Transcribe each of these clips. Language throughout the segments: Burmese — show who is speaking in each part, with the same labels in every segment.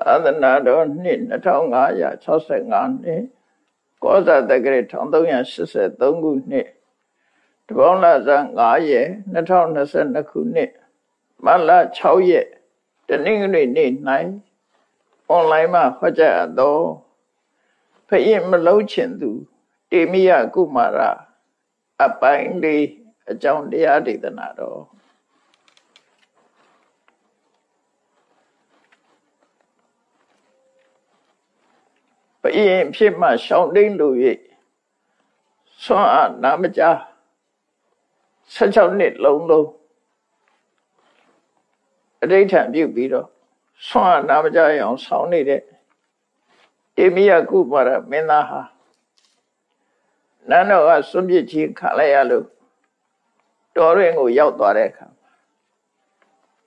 Speaker 1: သာသနာတော်နှစ်2565နှစ်ကောဇာတက္ကရာ1383ခုနှစ်တပေါင်းလဇန်9ရက်2022ခုနှစ်မလ6ရက်တနင်္ဂနွေနေ့၌အွန်လိုင်းမှာဟောကြားအပ်သောဖယင်မလုံးချင်သူတေမိယကုမာရအပိုင်းလေးအကြောင်းတရားဒေသနာတော် ဘယင်ဖြစ်မှရှောင်းတိန်လို၍ဆွမ်းအားနာမကြား16နှစ်လုံးလုံးအဋိဋ္ဌံပြုပြီးတော့ဆွမ်းအားနာမကြားအောင်ဆောင်းနေတဲ့တေမိယကုပါရမင်းသားဟာနန်းတော်ကစွန့်ပစ်ခြင်းခံလိုက်ရလို့တော်ရင်ကိုရောက်သွားတဲ့အခါ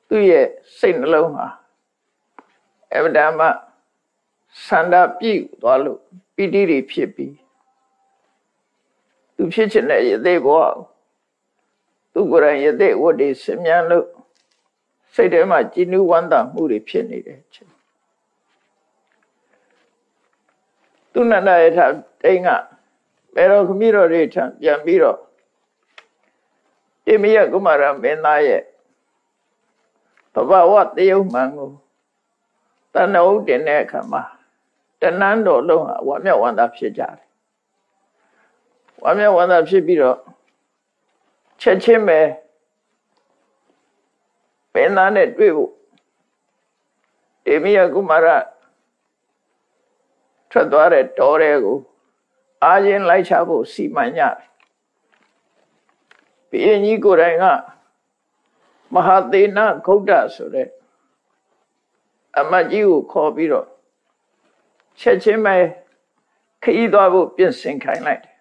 Speaker 1: သူ့ရဲ့စိတ်နှလုံးဟာအဗဒမ ဆန္ဒပြည့်သွားလို့ပီတိတွေဖြစ်ပြီးသူဖြစ်ချင်တဲ့ရသေးဘဝသူကိုယ်တိုင်ရသေးဝတ်တွေဆင်မြန်းလို့စိတ်ထဲမှာကြည်နူးဝမ်းသာမှုတွေဖြစ်နေတယ်ချင်းသူနန္ဒရဲ့ထတိန်ကဘယ်တော့ခမီးတော်တွေထပြန်ပြီးတော့တိမယကုမာရမင်းသားရဲ့ဘဘဝတယုံမှန်ကိုတဏှုတင်တဲ့အခါမှာ တဏန်းတော်လုံးဟာဝါမျက်ဝန္တာဖြစ်ကြတယ်ဝါမျက်ဝန္တာဖြစ်ပြီးတော့ချက်ချင်းပဲပင်သားနဲ့တွေ့ဖို့တေမိယကုမာရထွက်သွားတဲ့တော်တဲ့ကိုအာရင်လိုက်ချဖို့စီမံကြတယ်ဘုရင်ကြီးကိုယ်တိုင်ကမဟာသေနဂုတ်တဆိုတဲ့အမတ်ကြီးကိုခေါ်ပြီးတော့ ချက်ချင်းပဲခီးသွားဖို့ပြင်ဆင်ခိုင်းလိုက်တယ်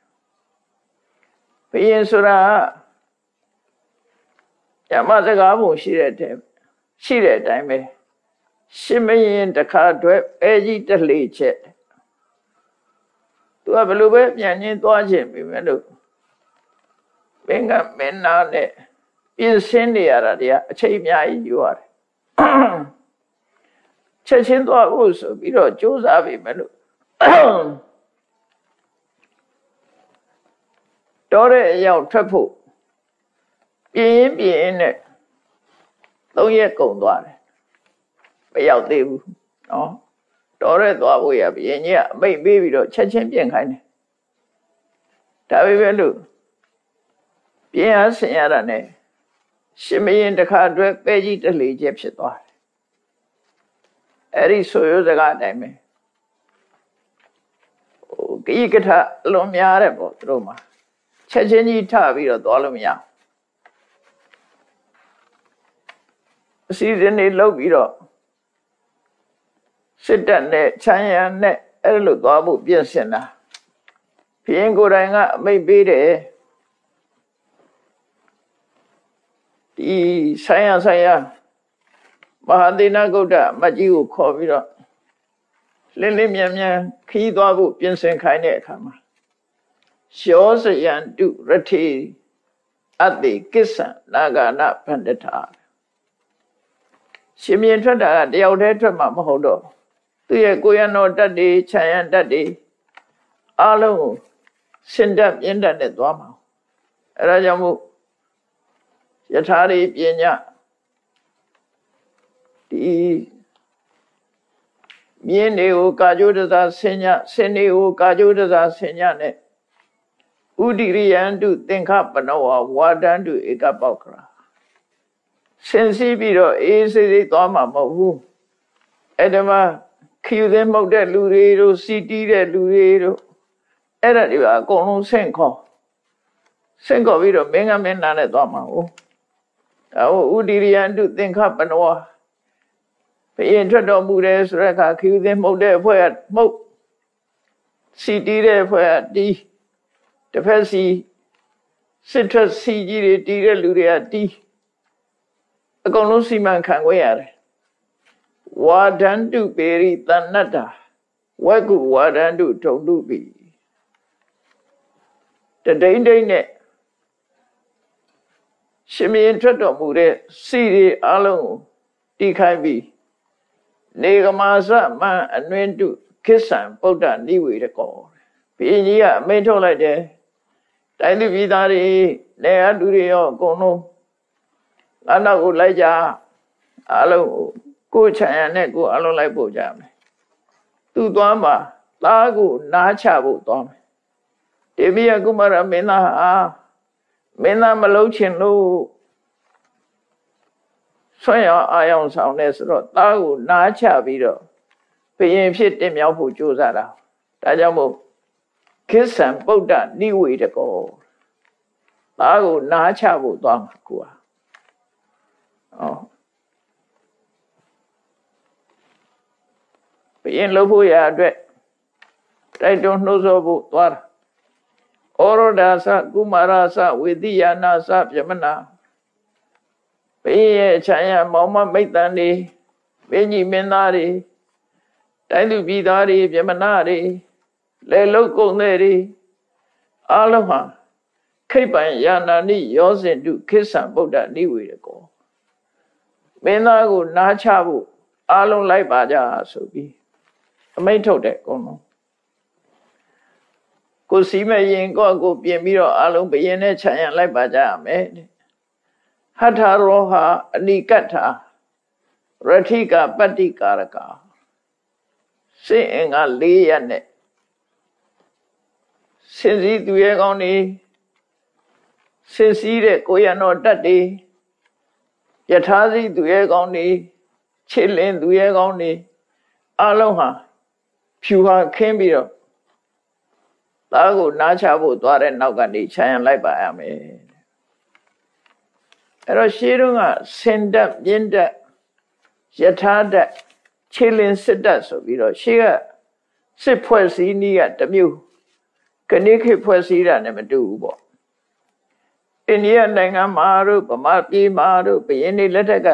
Speaker 1: ဘုရင်ဆိုတာညမစကားပုံရှိတဲ့တဲ့ရှိတဲ့အတိုင်းပဲရှင်မရင်တခါအတွက်အဲကြီးတလေချက်သူကဘယ်လိုပဲပြန်ချင်းသွားခြင်းပြီမဲ့လို့မင်းကမင်းနာနဲ့ပြင်ဆင်နေရတာတရားအချိန်အများကြီးယူရတယ် ချက်ချင်းသွားဖို့ဆိုပြီးတော့ကြိုးစားပြီမဲ့လို့တော်တဲ့အရောက်ထွက်ဖို့ပြင်းရင်ပြင်းရင်နဲ့သုံးရက်ကုန်သွားတယ်မရောက်သေးဘူးနော်တော်ရဲသွားဖို့ရဘယင်ကြီးကအမိတ်ပေးပြီးတော့ချက်ချင်းပြင်ခိုင်းတယ်ဒါပေမဲ့လို့ပြင်အားဆင်ရတာနဲ့ရှင်မရင်တခါအတွက်ပဲကြီးတလေချက်ဖြစ်သွားတယ် အဲ့ဒီဆိုရစကားအတိုင်းပဲဟိုကိကထအလွန်များတယ်ပေါ့သူတို့မှာချက်ချင်းကြီးထပြီးတော့သွားလို့မရအစီအစဉ်တွေလုပ်ပြီးတော့စစ်တပ်နဲ့ချမ်းရံနဲ့အဲ့လိုသွားဖို့ပြင်ဆင်တာဘုရင်ကိုယ်တိုင်ကအမိတ်ပေးတယ်ဒီဆိုင်ရဆိုင်ရ မဟာသေနဂုတ်တမကြီးကိုခေါ်ပြီးတော့လင်းလင်းမြန်မြန်ခီးသွားဖို့ပြင်ဆင်ခိုင်းတဲ့အခါမှာရှောစယံတုရထေအတိကိစ္ဆံနာဂာနဗန္ဒထာရှင်မြင်ထွက်တာကတယောက်တည်းထွက်မှာမဟုတ်တော့သူ့ရဲ့ကိုရနောတတ်တွေခြံရန်တတ်တွေအလုံးကိုစင်တက်ပြင်းတက်နဲ့သွားမှာအဲဒါကြောင့်မို့ယထာရိပညာ ဒီမြင်းတွေကိုကာကြိုးတစားဆင်ညဆင်တွေကိုကာကြိုးတစားဆင်ညနဲ့ဥဒိရိယံတုသင်္ခပနောဝဝါဒံတုဧကပောက္ခရာဆင်စီးပြီးတော့အေးစိစိသွားမှာမဟုတ်ဘူးအဲ့ဒီမှာခီးသည်မှုတ်တဲ့လူတွေတို့စီတီးတဲ့လူတွေတို့အဲ့ဒါတွေကအကုန်လုံးဆင့်ခေါ်ဆင့်ခေါ်ပြီးတော့မင်းကမင်းနာနဲ့သွားမှာဟုတ်အဲဥဒိရိယန္တုသင်္ခပနော ဘယင်ထွက်တော်မူတယ်ဆိုတဲ့အခါခီးသည်မှုတ်တဲ့အဖွဲ့ကမှုတ်စီတီးတဲ့အဖွဲ့ကတီးတစ်ဖက်စီစစ်ထွက်စီကြီးတွေတီးတဲ့လူတွေကတီးအကုန်လုံးစီမံခန့်ခွဲရတယ်ဝါဒန္တုပေရိတဏ္ဏတာဝက်ကုဝါဒန္တုထုံတုပိတဒိမ့်ဒိမ့်နဲ့ရှင်မင်းထွက်တော်မူတဲ့စီရီအလုံးကိုတီးခိုင်းပြီး နေကမာသမန်အနှွင်းတုခိစ္ဆံပုဒ္ဒနိဝေရကောဘီကြီးကအမိန့်ထုတ်လိုက်တယ်တိုင်းသူပြည်သားတွေနေအတူတွေရောအကုန်လုံးအနောက်ကိုလိုက်ကြအလုံးကိုချံရနဲ့ကိုအလုံးလိုက်ပို့ကြမယ်သူသွားမှာသားကိုနားချဖို့သွားမယ်တေမိယကုမာရမင်းသားဟာမင်းသားမလုံးချင်လို့ ဆွမ်းရအာယောင်ဆောင်နေဆိုတော့သားကိုနားချပြီးတော့ဘယင်ဖြစ်တင်မြောက်ဖို့ကြိုးစားတာဒါကြောင့်မို့ခိစ္ဆံပုဒ္ဒနိဝေတကောသားကိုနားချဖို့သွားမှာကိုဟာဩဘယင်လှုပ်ဖို့ရအတွက်တိုက်တွန်းနှိုးဆော်ဖို့သွားတာဩရောဒာသကုမာရသဝေတိယနာသပြမနာ ဘိရဲ့ခြံရမောင်မမိတ်တန်တွေဘိကြီးမင်းသားတွေတိုင်းသူပြည်သားတွေပြမနာတွေလေလုတ်ကုန်တွေအလုံးဟာခိပ္ပံယာနာနိယောဇင်တုခိစ္ဆံဗုဒ္ဓနိဝေရကောမင်းသားကိုနားချဖို့အလုံးလိုက်ပါကြဆိုပြီးအမိန့်ထုတ်တယ်အကုန်လုံးကိုစီမရင်ကိုကိုပြင်ပြီးတော့အလုံးဘယင်းနဲ့ခြံရလိုက်ပါကြရမယ်တဲ့ ဟထရောဟာအနိကတ္ထာရထိကပတ္တိကာရကစိတ်အင်္ဂါ၄ရက်နဲ့စင်စည်းသူရဲ့ကောင်းနေစင်စည်းတဲ့ကိုရနောတတ်တွေယထာစီသူရဲ့ကောင်းနေခြေလင်းသူရဲ့ကောင်းနေအလုံးဟာဖြူဟာခင်းပြီးတော့သားကိုနားချဖို့သွားတဲ့နောက်ကနေခြံရလိုက်ပါရမယ် အဲ့တော့ရှေးတုန်းကစင်တက်မြင့်တက်ယထာတက်ခြေလင်းစစ်တက်ဆိုပြီးတော့ရှေးကစစ်ဖွဲ့စည်းနည်းကတမျိုးကနိခေဖွဲ့စည်းတာနဲ့မတူဘူးပေါ့အိန္ဒိယနိုင်ငံမှာတို့ဗမာပြည်မှာတို့ဘယင်းနေလက်ထက်က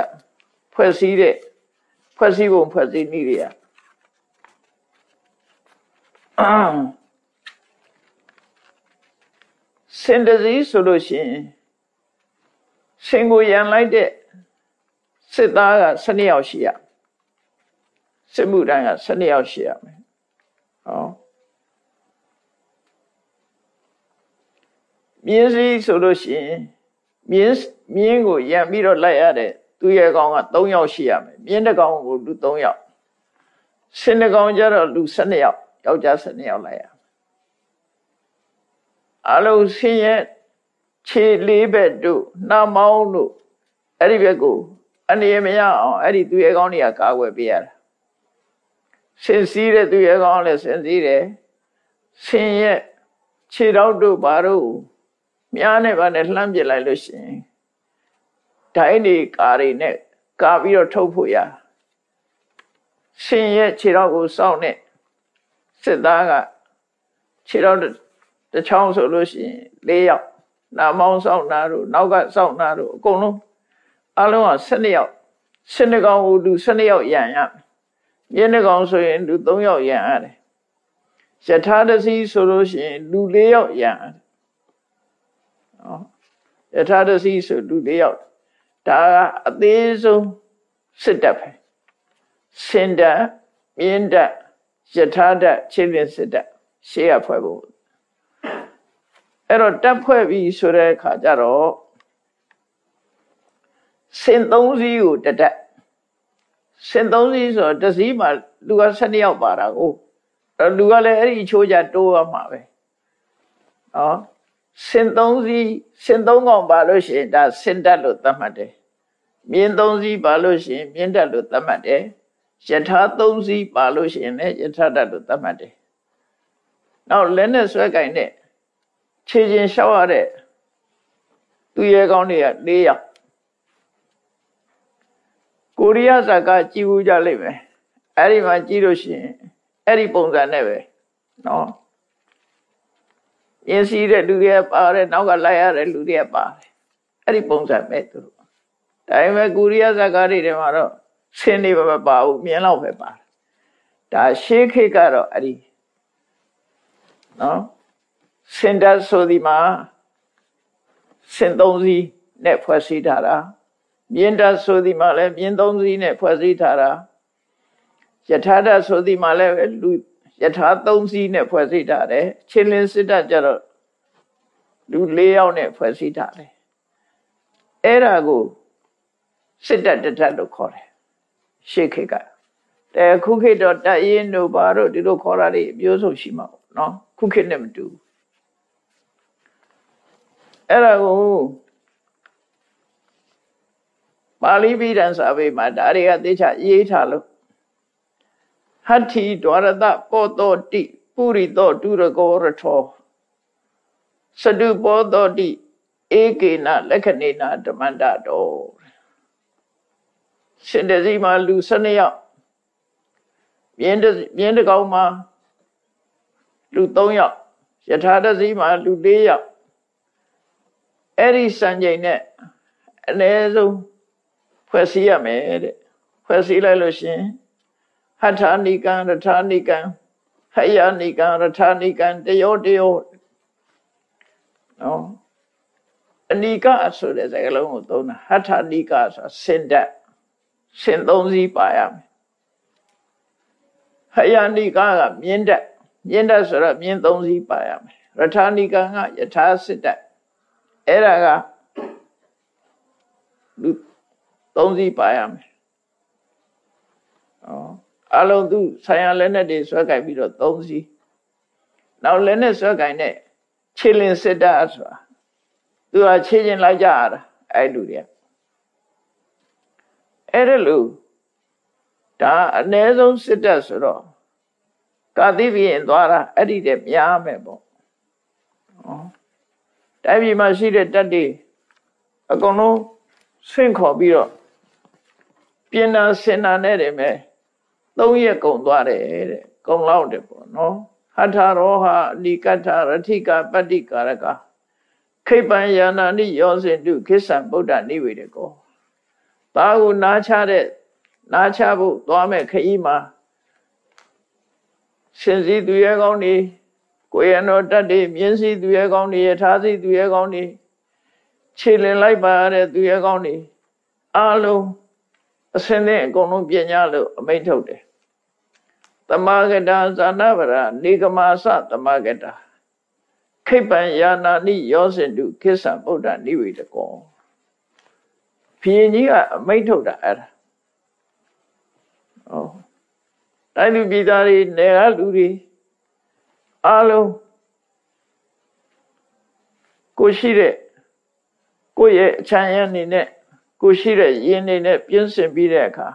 Speaker 1: ဖွဲ့စည်းတဲ့ဖွဲ့စည်းပုံဖွဲ့စည်းနည်းတွေကစင်တစည်းဆိုလို့ရှိရင် စင်ကိုရန်လိုက်တဲ့စစ်သားက12ယောက်ရှိရစစ်မှုတိုင်းက12ယောက်ရှိရမယ်ဟောမြင်းစည်းဆိုလို့ရှိရင်မြင်းမြင်းကိုရန်ပြီးတော့လိုက်ရတဲ့သူရဲ့ကောင်က3ယောက်ရှိရမယ်မြင်းတစ်ကောင်ကိုလူ3ယောက်စင်တစ်ကောင်ကျတော့လူ12ယောက်ယောက်ျား12ယောက်လိုက်ရအလုံးဆင်းရဲ ခြေလေးဘက်တို့နှာမောင်းတို့အဲ့ဒီဘက်ကိုအနေမရအောင်အဲ့ဒီသူရဲကောင်းတွေကကာကွယ်ပေးရတာဆင်စည်းတဲ့သူရဲကောင်းလည်းဆင်စည်းတယ်ဆင်းရဲခြေတော့တို့ဘာတို့မြားနဲ့ဗာနဲ့လှမ်းပစ်လိုက်လို့ရှိရင်ဒိုင်းတွေကာတွေနဲ့ကာပြီးတော့ထုတ်ဖို့ရဆင်းရဲခြေတော့ကိုစောင့်နေစစ်သားကခြေတော့တစ်ချောင်းဆိုလို့ရှိရင်၄ယောက် နာမောင်းစောင့်နာတို့နောက်ကစောင့်နာတို့အကုန်လုံးအလုံးက12ယောက်12ကောင်ဟိုလူ12ယောက်ရန်ရမြင်းတစ်ကောင်ဆိုရင်လူ3ယောက်ရန်ရတယ်ယထာတစီဆိုလို့ရှိရင်လူ4ယောက်ရန်ရတယ်ဟောယထာတစီဆိုလူ4ယောက်ဒါကအသေးဆုံးစစ်တပ်ပဲစင်တမြင်းတယထာတခြေလင်းစစ်တပ်ရှေးရဖွဲ့ဖို့ အဲ့တော့တက်ဖွဲ့ပြီဆိုတဲ့အခါကျတော့စင်သုံးစီးကိုတတက်စင်သုံးစီးဆိုတော့တစည်းမှာလူက12ယောက်ပါတာကိုအဲ့လူကလည်းအဲ့ဒီအချိုးကြတိုးရမှာပဲဟောစင်သုံးစီးစင်သုံးကောင်ပါလို့ရှိရင်ဒါစင်တက်လို့သတ်မှတ်တယ်မြင်းသုံးစီးပါလို့ရှိရင်မြင်းတက်လို့သတ်မှတ်တယ်ယထာသုံးစီးပါလို့ရှိရင်လည်းယထာတက်လို့သတ်မှတ်တယ်နောက်လက်နဲ့ဆွဲကင်တဲ့ ခြေချင်းလျှောက်ရတဲ့သူရဲကောင်းတွေက၄ယောက်ကိုရီးယားဇာကကြည်ဘူးကြလိမ့်မယ်အဲ့ဒီမှာကြည့်လို့ရှိရင်အဲ့ဒီပုံစံနဲ့ပဲနော်ရင်းစည်းတဲ့လူတွေပါတယ်နောက်ကလိုက်ရတဲ့လူတွေပါတယ်အဲ့ဒီပုံစံပဲသူတို့ဒါပေမဲ့ကိုရီးယားဇာကတွေထဲမှာတော့ဆင်းနေပဲမပါဘူးမြင်တော့ပဲပါတယ်ဒါရှေးခေတ်ကတော့အဲ့ဒီနော် စင်တတ်ဆိုဒီမှာစင်သုံးစီးနဲ့ဖွဲ့စည်းထားတာမြင်းတတ်ဆိုဒီမှာလည်းမြင်းသုံးစီးနဲ့ဖွဲ့စည်းထားတာယထာတဆိုဒီမှာလည်းလူယထာ၃စီးနဲ့ဖွဲ့စည်းထားတယ်ချင်းလင်းစစ်တပ်ကြတော့လူ၄ယောက်နဲ့ဖွဲ့စည်းထားတယ်အဲ့ဒါကိုစစ်တပ်တထလို့ခေါ်တယ်ရှေ့ခေတ်ကแต่ခုခေတ်တော့တရင်တို့ဘာတို့ဒီလိုခေါ်တာတွေအမျိုးဆုံးရှိမှာပေါ့နော်ခုခေတ်နဲ့မတူ အဲ့ဒါကိုပါဠိပိဋကစာပေမှာဒါတွေကသိချရေးထားလို့ဟတ္ထိဒွါရတပောတောတိပုရိတောဒုရကောရထောစတုပောတောတိဧကေနလက္ခဏေနဓမ္မန္တတော်ရှင်တစီမှာလူ12ယောက်မြင်းတမြင်းတကောင်မှာလူ3ယောက်ယထာတစီမှာလူ4ယောက် အဲ့ဒီစံချိန်နဲ့အနည်းဆုံးဖွဲ့စည်းရမယ်တဲ့ဖွဲ့စည်းလိုက်လို့ရှင်ဟထာနိကံရထာနိကံဟယနိကံရထာနိကံတယောတယောနော်အနိကဆိုတဲ့စကားလုံးကိုသုံးတာဟထာနိကဆိုတာစင်တက်စင်သုံးစီးပါရမယ်ဟယနိကကမြင်းတက်မြင်းတက်ဆိုတော့မြင်းသုံးစီးပါရမယ်ရထာနိကကယထာစစ်တက် အဲ့ဒါကလူသုံးစီးပါရမယ်ဩအလုံးသူဆိုင်ရလက်နဲ့တွေဆွဲကြိုက်ပြီးတော့သုံးစီးနောက်လက်နဲ့ဆွဲကြိုက်နဲ့ခြေလင်စစ်တာဆိုတာသူကခြေချင်းလိုက်ကြရတာအဲ့လူတွေကအဲ့ဒါလူဒါအ ਨੇ ဆုံးစစ်တပ်ဆိုတော့ကာတိဘိရင်သွားတာအဲ့ဒီတည်းများမယ်ပေါ့ဩ တိုင်းပြည်မှာရှိတဲ့တပ်တွေအကုန်လုံးဆွင့်ခေါ်ပြီးတော့ပြင်နာစင်နာနဲ့တယ်မဲ့သုံးရက်ကုန်သွားတယ်တဲ့ကုန်လောက်တယ်ပေါ့နော်ဟထရောဟာအနိကထရထိကပတ္တိကာရကခိပံယာနာနိယောစင်တုခိစ္ဆံဗုဒ္ဓနိဝေဒကောဒါကိုနားချတဲ့နားချဖို့သွားမဲ့ခရီးမှာရှင်စည်းသူရဲကောင်းနေ ကိုရနောတတ်တွေမြင်းစည်းသူရဲကောင်းနေယထာစည်းသူရဲကောင်းနေခြေလင်လိုက်ပါတဲ့သူရဲကောင်းနေအားလုံးအစင်းတဲ့အကုန်လုံးပြင်ညာလို့အမိန့်ထုတ်တယ်တမဂတာဇာနာဗရာနေကမာသတမဂတာခိပံယာနာနိယောစင်တုခိစ္ဆံဗုဒ္ဓနိဝေတကောဖီရင်ကြီးကအမိန့်ထုတ်တာအဲ့ဒါဩတိုင်းလူပြည်သားတွေနေကလူတွေ အားလုံးကိုရှိတဲ့ကိုယ့်ရဲ့အချမ်းရအနေနဲ့ကိုရှိတဲ့ယင်းနေနဲ့ပြင်းစင်ပြီးတဲ့အခါ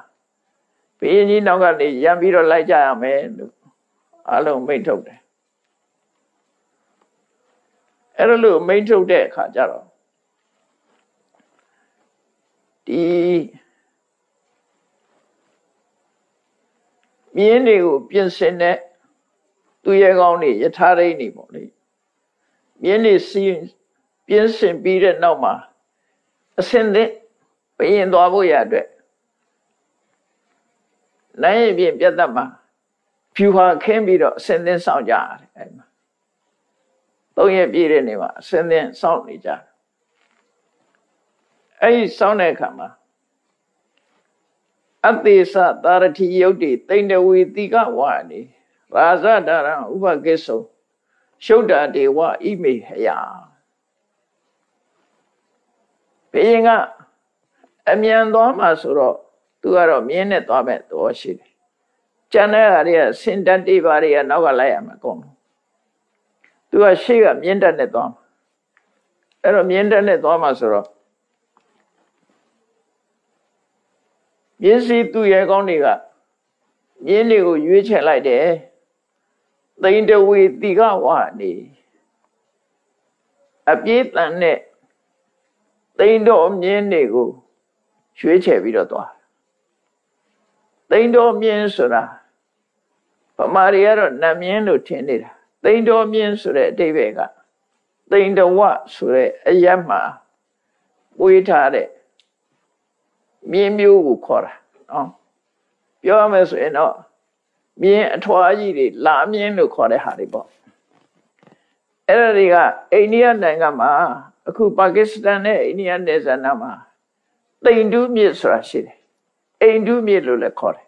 Speaker 1: ဘုရင်ကြီးနောက်ကနေရံပြီးတော့လိုက်ကြရမယ်လို့အားလုံးမိန့်ထုတ်တယ်အဲ့လိုမိန့်ထုတ်တဲ့အခါကျတော့ဒီမြင်းတွေကိုပြင်ဆင်တဲ့ သူရဲကောင်းတွေယထာရိနေပေါ့လေမြင်းတွေစီးပြင်းစင်ပြီးတဲ့နောက်မှာအစင်တဲ့ဘယင်သွားဖို့ရအတွက်နိုင်ရင်ပြင်ပြတ်တတ်မှာဖြူဟာခင်းပြီးတော့အစင်သင်းစောင့်ကြရတယ်အဲ့မှာသုံးရက်ပြည့်တဲ့နေ့မှာအစင်သင်းစောင့်နေကြအဲ့ဒီစောင့်တဲ့အခါမှာအသေးစသာရတိယုတ်တိတိန်တဝေတိကဝါနေ ရာဇဒရံဥပကိစ္ဆုရှုဒ္ဓဒေဝဣမေဟယဘယင်ကအမြန်သွားမှာဆိုတော့သူကတော့မြင်းနဲ့သွားမဲ့သဘောရှိတယ်။ကျန်တဲ့ဟာတွေကစင်တက်တေးပါတွေကနောက်ကလိုက်ရမှာအကုန်လုံး။သူကရှေ့ကမြင်းတက်နဲ့သွားမှာ။အဲ့တော့မြင်းတက်နဲ့သွားမှာဆိုတော့မြင်းစီသူရဲကောင်းတွေကမြင်းတွေကိုရွေးချယ်လိုက်တယ်။ သိန်တဝေတိကဝနေအပြေးတန်နဲ့သိန်တော်မြင်းတွေကိုရွှေ့ချယ်ပြီးတော့သွားသိန်းတော်မြင်းဆိုတာဗမာတွေကတော့နတ်မြင်းလို့ထင်နေတာသိန်းတော်မြင်းဆိုတဲ့အတိဘယ်ကသိန်းတော်ဝဆိုတဲ့အရက်မှာဝေးထားတဲ့မြင်းမျိုးကိုခေါ်တာနော်ပြောရမယ်ဆိုရင်တော့ မြင်းအထွားကြီးတွေလာမြင်းလို့ခေါ်တဲ့ဟာတွေပေါ့အဲ့ဒါတွေကအိန္ဒိယနိုင်ငံမှာအခုပါကစ္စတန်နဲ့အိန္ဒိယနယ်စပ်နားမှာတိန်တူးမြစ်ဆိုတာရှိတယ်အိမ်တူးမြစ်လို့လည်းခေါ်တယ်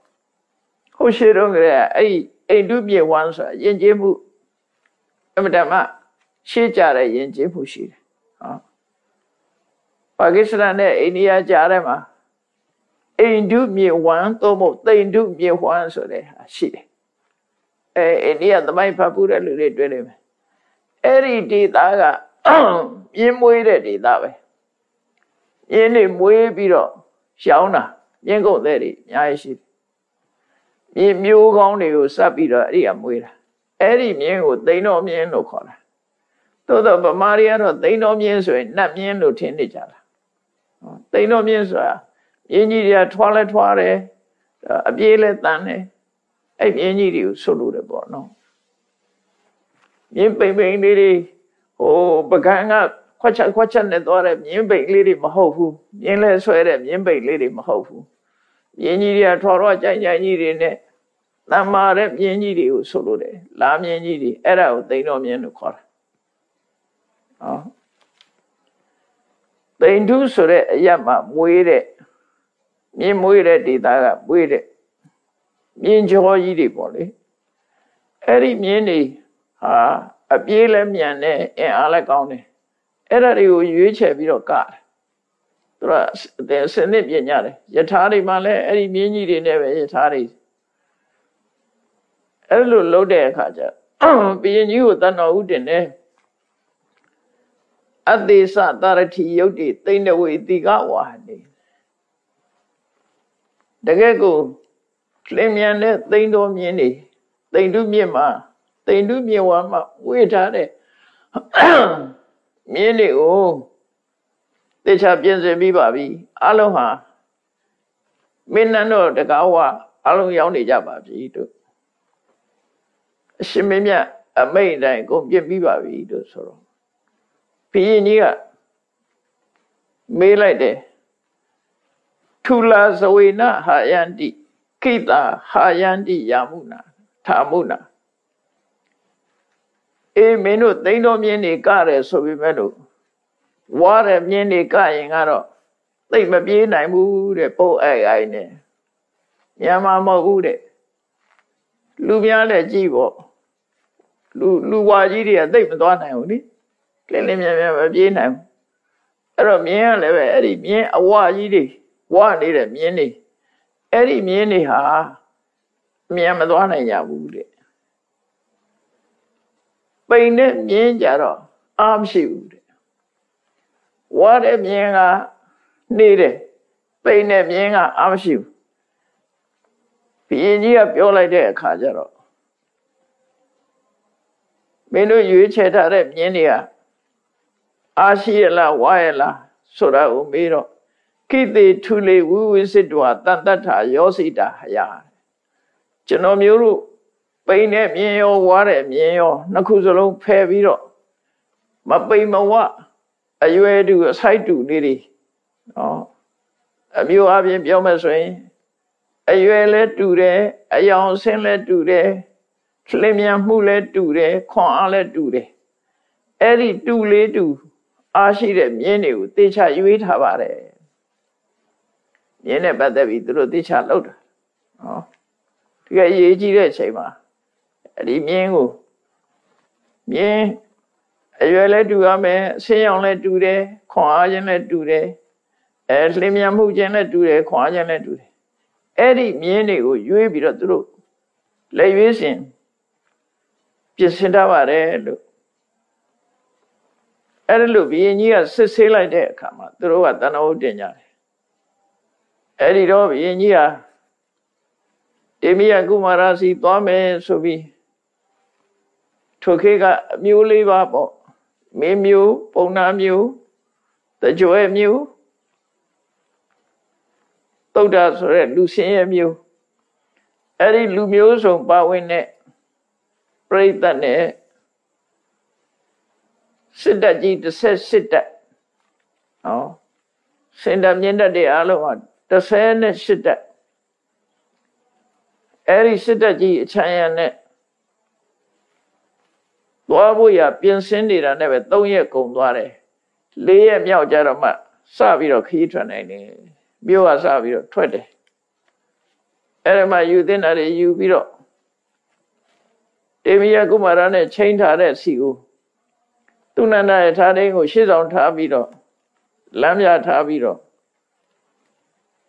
Speaker 1: ဟဟိုရှိတော့ကလေးအဲ့အိန္ဒုမြေဝမ်းဆိုတာယဉ်ကျေးမှုအမတမရှေ့ကြတဲ့ယဉ်ကျေးမှုရှိတယ်ဟောပါကစ္စတန်နဲ့အိန္ဒိယကြားထဲမှာ အိန္ဒုမြေဝမ်းသို့မဟုတ်သိန္ဒုမြေဝမ်းဆိုတဲ့ဟာရှိတယ်အဲအိန္ဒိယသမိုင်းဖတ်ဖို့တဲ့လူတွေတွေ့နေမယ်အဲ့ဒီဒေသကပြင်းမွေးတဲ့ဒေသပဲပြင်းနေမွေးပြီးတော့ရှောင်းတာပြင်းကုန်တဲ့တွေအများကြီးရှိတယ်မြင်းမျိုးကောင်းတွေကိုစပ်ပြီးတော့အဲ့ဒီကမွေးတာအဲ့ဒီမြင်းကိုသိန်းတော်မြင်းလို့ခေါ်တာသို့တော့ဗမာတွေကတော့သိန်းတော်မြင်းဆိုရင်နတ်မြင်းလို့ထင်နေကြတာသိန်းတော်မြင်းဆိုတာ မြင်းကြီးတွေကထွားလဲထွားတယ်အပြေးလဲတန်တယ်အဲ့မြင်းကြီးတွေကိုဆွလို့တယ်ပေါ့နော်မြင်းပိန်ပိန်လေးတွေဟိုပကံကခွက်ချက်ခွက်ချက်နဲ့သွားတဲ့မြင်းပိန်လေးတွေမဟုတ်ဘူးမြင်းလဲဆွဲတဲ့မြင်းပိန်လေးတွေမဟုတ်ဘူးမြင်းကြီးတွေကထွားတော့ကြိုင်ကြိုင်ကြီးတွေနဲ့တမ္မာတဲ့မြင်းကြီးတွေကိုဆိုလို့တယ်လာမြင်းကြီးတွေအဲ့ဒါကိုသိန်းတော်မြင်းလို့ခေါ်တာဟောသိန်းဓုဆိုတဲ့အရက်မှာမွေးတဲ့ မြင်းမွေးတဲ့ဒေတာကမွေးတဲ့မြင်းကြောကြီးတွေပေါ့လေအဲ့ဒီမြင်းတွေဟာအပြေးလည်းမြန်တယ်အင်အားလည်းကောင်းတယ်အဲ့ဒါတွေကိုရွေးချယ်ပြီးတော့ကတယ်သူကစနစ်ပြင်ကြတယ်ယထာတွေမှာလည်းအဲ့ဒီမြင်းကြီးတွေနဲ့ပဲယထာတွေအဲ့လိုလုပ်တဲ့အခါကျဘုရင်ကြီးကိုတဏ္ဍဥတင်တယ်အသေးစတရတိယုတ်တိသိမ့်ဝေတိကဝါဟနေ တကယ်ကိုလင်းမြန်တဲ့သိမ့်တော်မြင်းနေသိမ့်တုမြင့်မှာသိမ့်တုမြင့်ဝါမှာဝေထားတဲ့မြင်းတွေကိုတေချာပြင်ဆင်ပြီးပါပြီအလုံးဟာမင်းနန်းတော်တကားဝအလုံးရောက်နေကြပါပြီတို့အရှင်မင်းမြတ်အမိတ်တိုင်းကုန်ပြစ်ပြီးပါပြီတို့ဆိုတော့ဘုရင်ကြီးကမေးလိုက်တယ် ထူလာဇဝေနဟာယန္တိခိတာဟာယန္တိယာမှုနာထာမှုနာအေးမင်းတို့သိန်းတော်မြင်းနေကြတယ်ဆိုပေမဲ့လို့ဝါတဲ့မြင်းနေကြရင်ကတော့သိမပြေးနိုင်ဘူးတဲ့ပုတ်အိုက်အိုက်နဲ့မြန်မာမဟုတ်ဘူးတဲ့လူများလည်းကြည့်ပေါ့လူလူဝါကြီးတွေကသိမသွားနိုင်ဘူးနိလင်းလင်းမြန်မြန်မပြေးနိုင်ဘူးအဲ့တော့မြင်းကလည်းပဲအဲ့ဒီမြင်းအဝါကြီးတွေ ဝါနေတဲ့မြင်းတွေအဲ့ဒီမြင်းတွေဟာမြန်မသွားနိုင်ကြဘူးတဲ့ပိန်နဲ့မြင်းကြတော့အားမရှိဘူးတဲ့ဝါတဲ့မြင်းကနေတယ်ပိန်နဲ့မြင်းကအားမရှိဘူးဘုရင်ကြီးကပြောလိုက်တဲ့အခါကျတော့မင်းတို့ရွေးချယ်ထားတဲ့မြင်းတွေကအားရှိရလားဝါရလားဆိုတာကိုမေးတော့ ကိတိထုလေဝိဝိစစ်တောတန်တ္ထာယောစိတာဟယကျွန်တော်မျိုးတို့ပိန်တဲ့မြင်းရောဝါတဲ့မြင်းရောနှစ်ခုစလုံးဖယ်ပြီးတော့မပိန်မဝအရွယ်တူအဆိုင်တူလေးတွေနော်အမျိုးအပြင်ပြောမယ်ဆိုရင်အရွယ်လဲတူတယ်အယောင်ဆင်းလဲတူတယ်လင်းမြန်မှုလဲတူတယ်ခွန်အားလဲတူတယ်အဲ့ဒီတူလေးတူအားရှိတဲ့မြင်းတွေကိုတေချာရွေးထားပါတယ် မြင်းနဲ့ပတ်သက်ပြီးသူတို့တေချာလောက်တာဟောဒီကရေးကြည့်တဲ့အချိန်မှာအဲ့ဒီမြင်းကိုမြင်းအရွယ်လဲတူရမယ်အဆင်းရောင်လဲတူတယ်ခွန်အားခြင်းလဲတူတယ်အဲလင်းမြန်မှုခြင်းလဲတူတယ်ခွန်အားခြင်းလဲတူတယ်အဲ့ဒီမြင်းတွေကိုရွေးပြီးတော့သူတို့လက်ရွေးစဉ်ပြင်ဆင်ထားပါတယ်လို့အဲ့ဒါလို့ဘုရင်ကြီးကစစ်ဆေးလိုက်တဲ့အခါမှာသူတို့ကတဏှာဟုတ်တင်ကြတယ် အဲ့ဒီတော့ဘုရင်ကြီးကတေမိယကုမာရစီသွားမယ်ဆိုပြီးထိုခေတ်ကအမျိုးလေးပါပေါ့မင်းမျိုးပုံနာမျိုးတကြွယ်မျိုးတုတ်တာဆိုရက်လူစင်းရဲ့မျိုးအဲ့ဒီလူမျိုးစုံပါဝင်တဲ့ပြိဿနဲ့စစ်တပ်ကြီး18တပ်ဟောစင်တပ်မြင့်တပ်တွေအားလုံးဟာ 18တပ်အဲ့ဒီစစ်တပ်ကြီးအချမ်းရနဲ့သွားဖို့ရပြင်ဆင်နေတာနဲ့ပဲ3ရက်ကုန်သွားတယ်၄ရက်မြောက်ကြတော့မှစပြီးတော့ခီးထွက်နိုင်တယ်မြို့ကစပြီးတော့ထွက်တယ်အဲ့ဒါမှယူသင့်တာတွေယူပြီးတော့တေမီယကုမာရနဲ့ချိန်ထားတဲ့စီကိုသူနန္ဒရဲ့ထားတဲ့ကိုရှေ့ဆောင်ထားပြီးတော့လမ်းပြထားပြီးတော့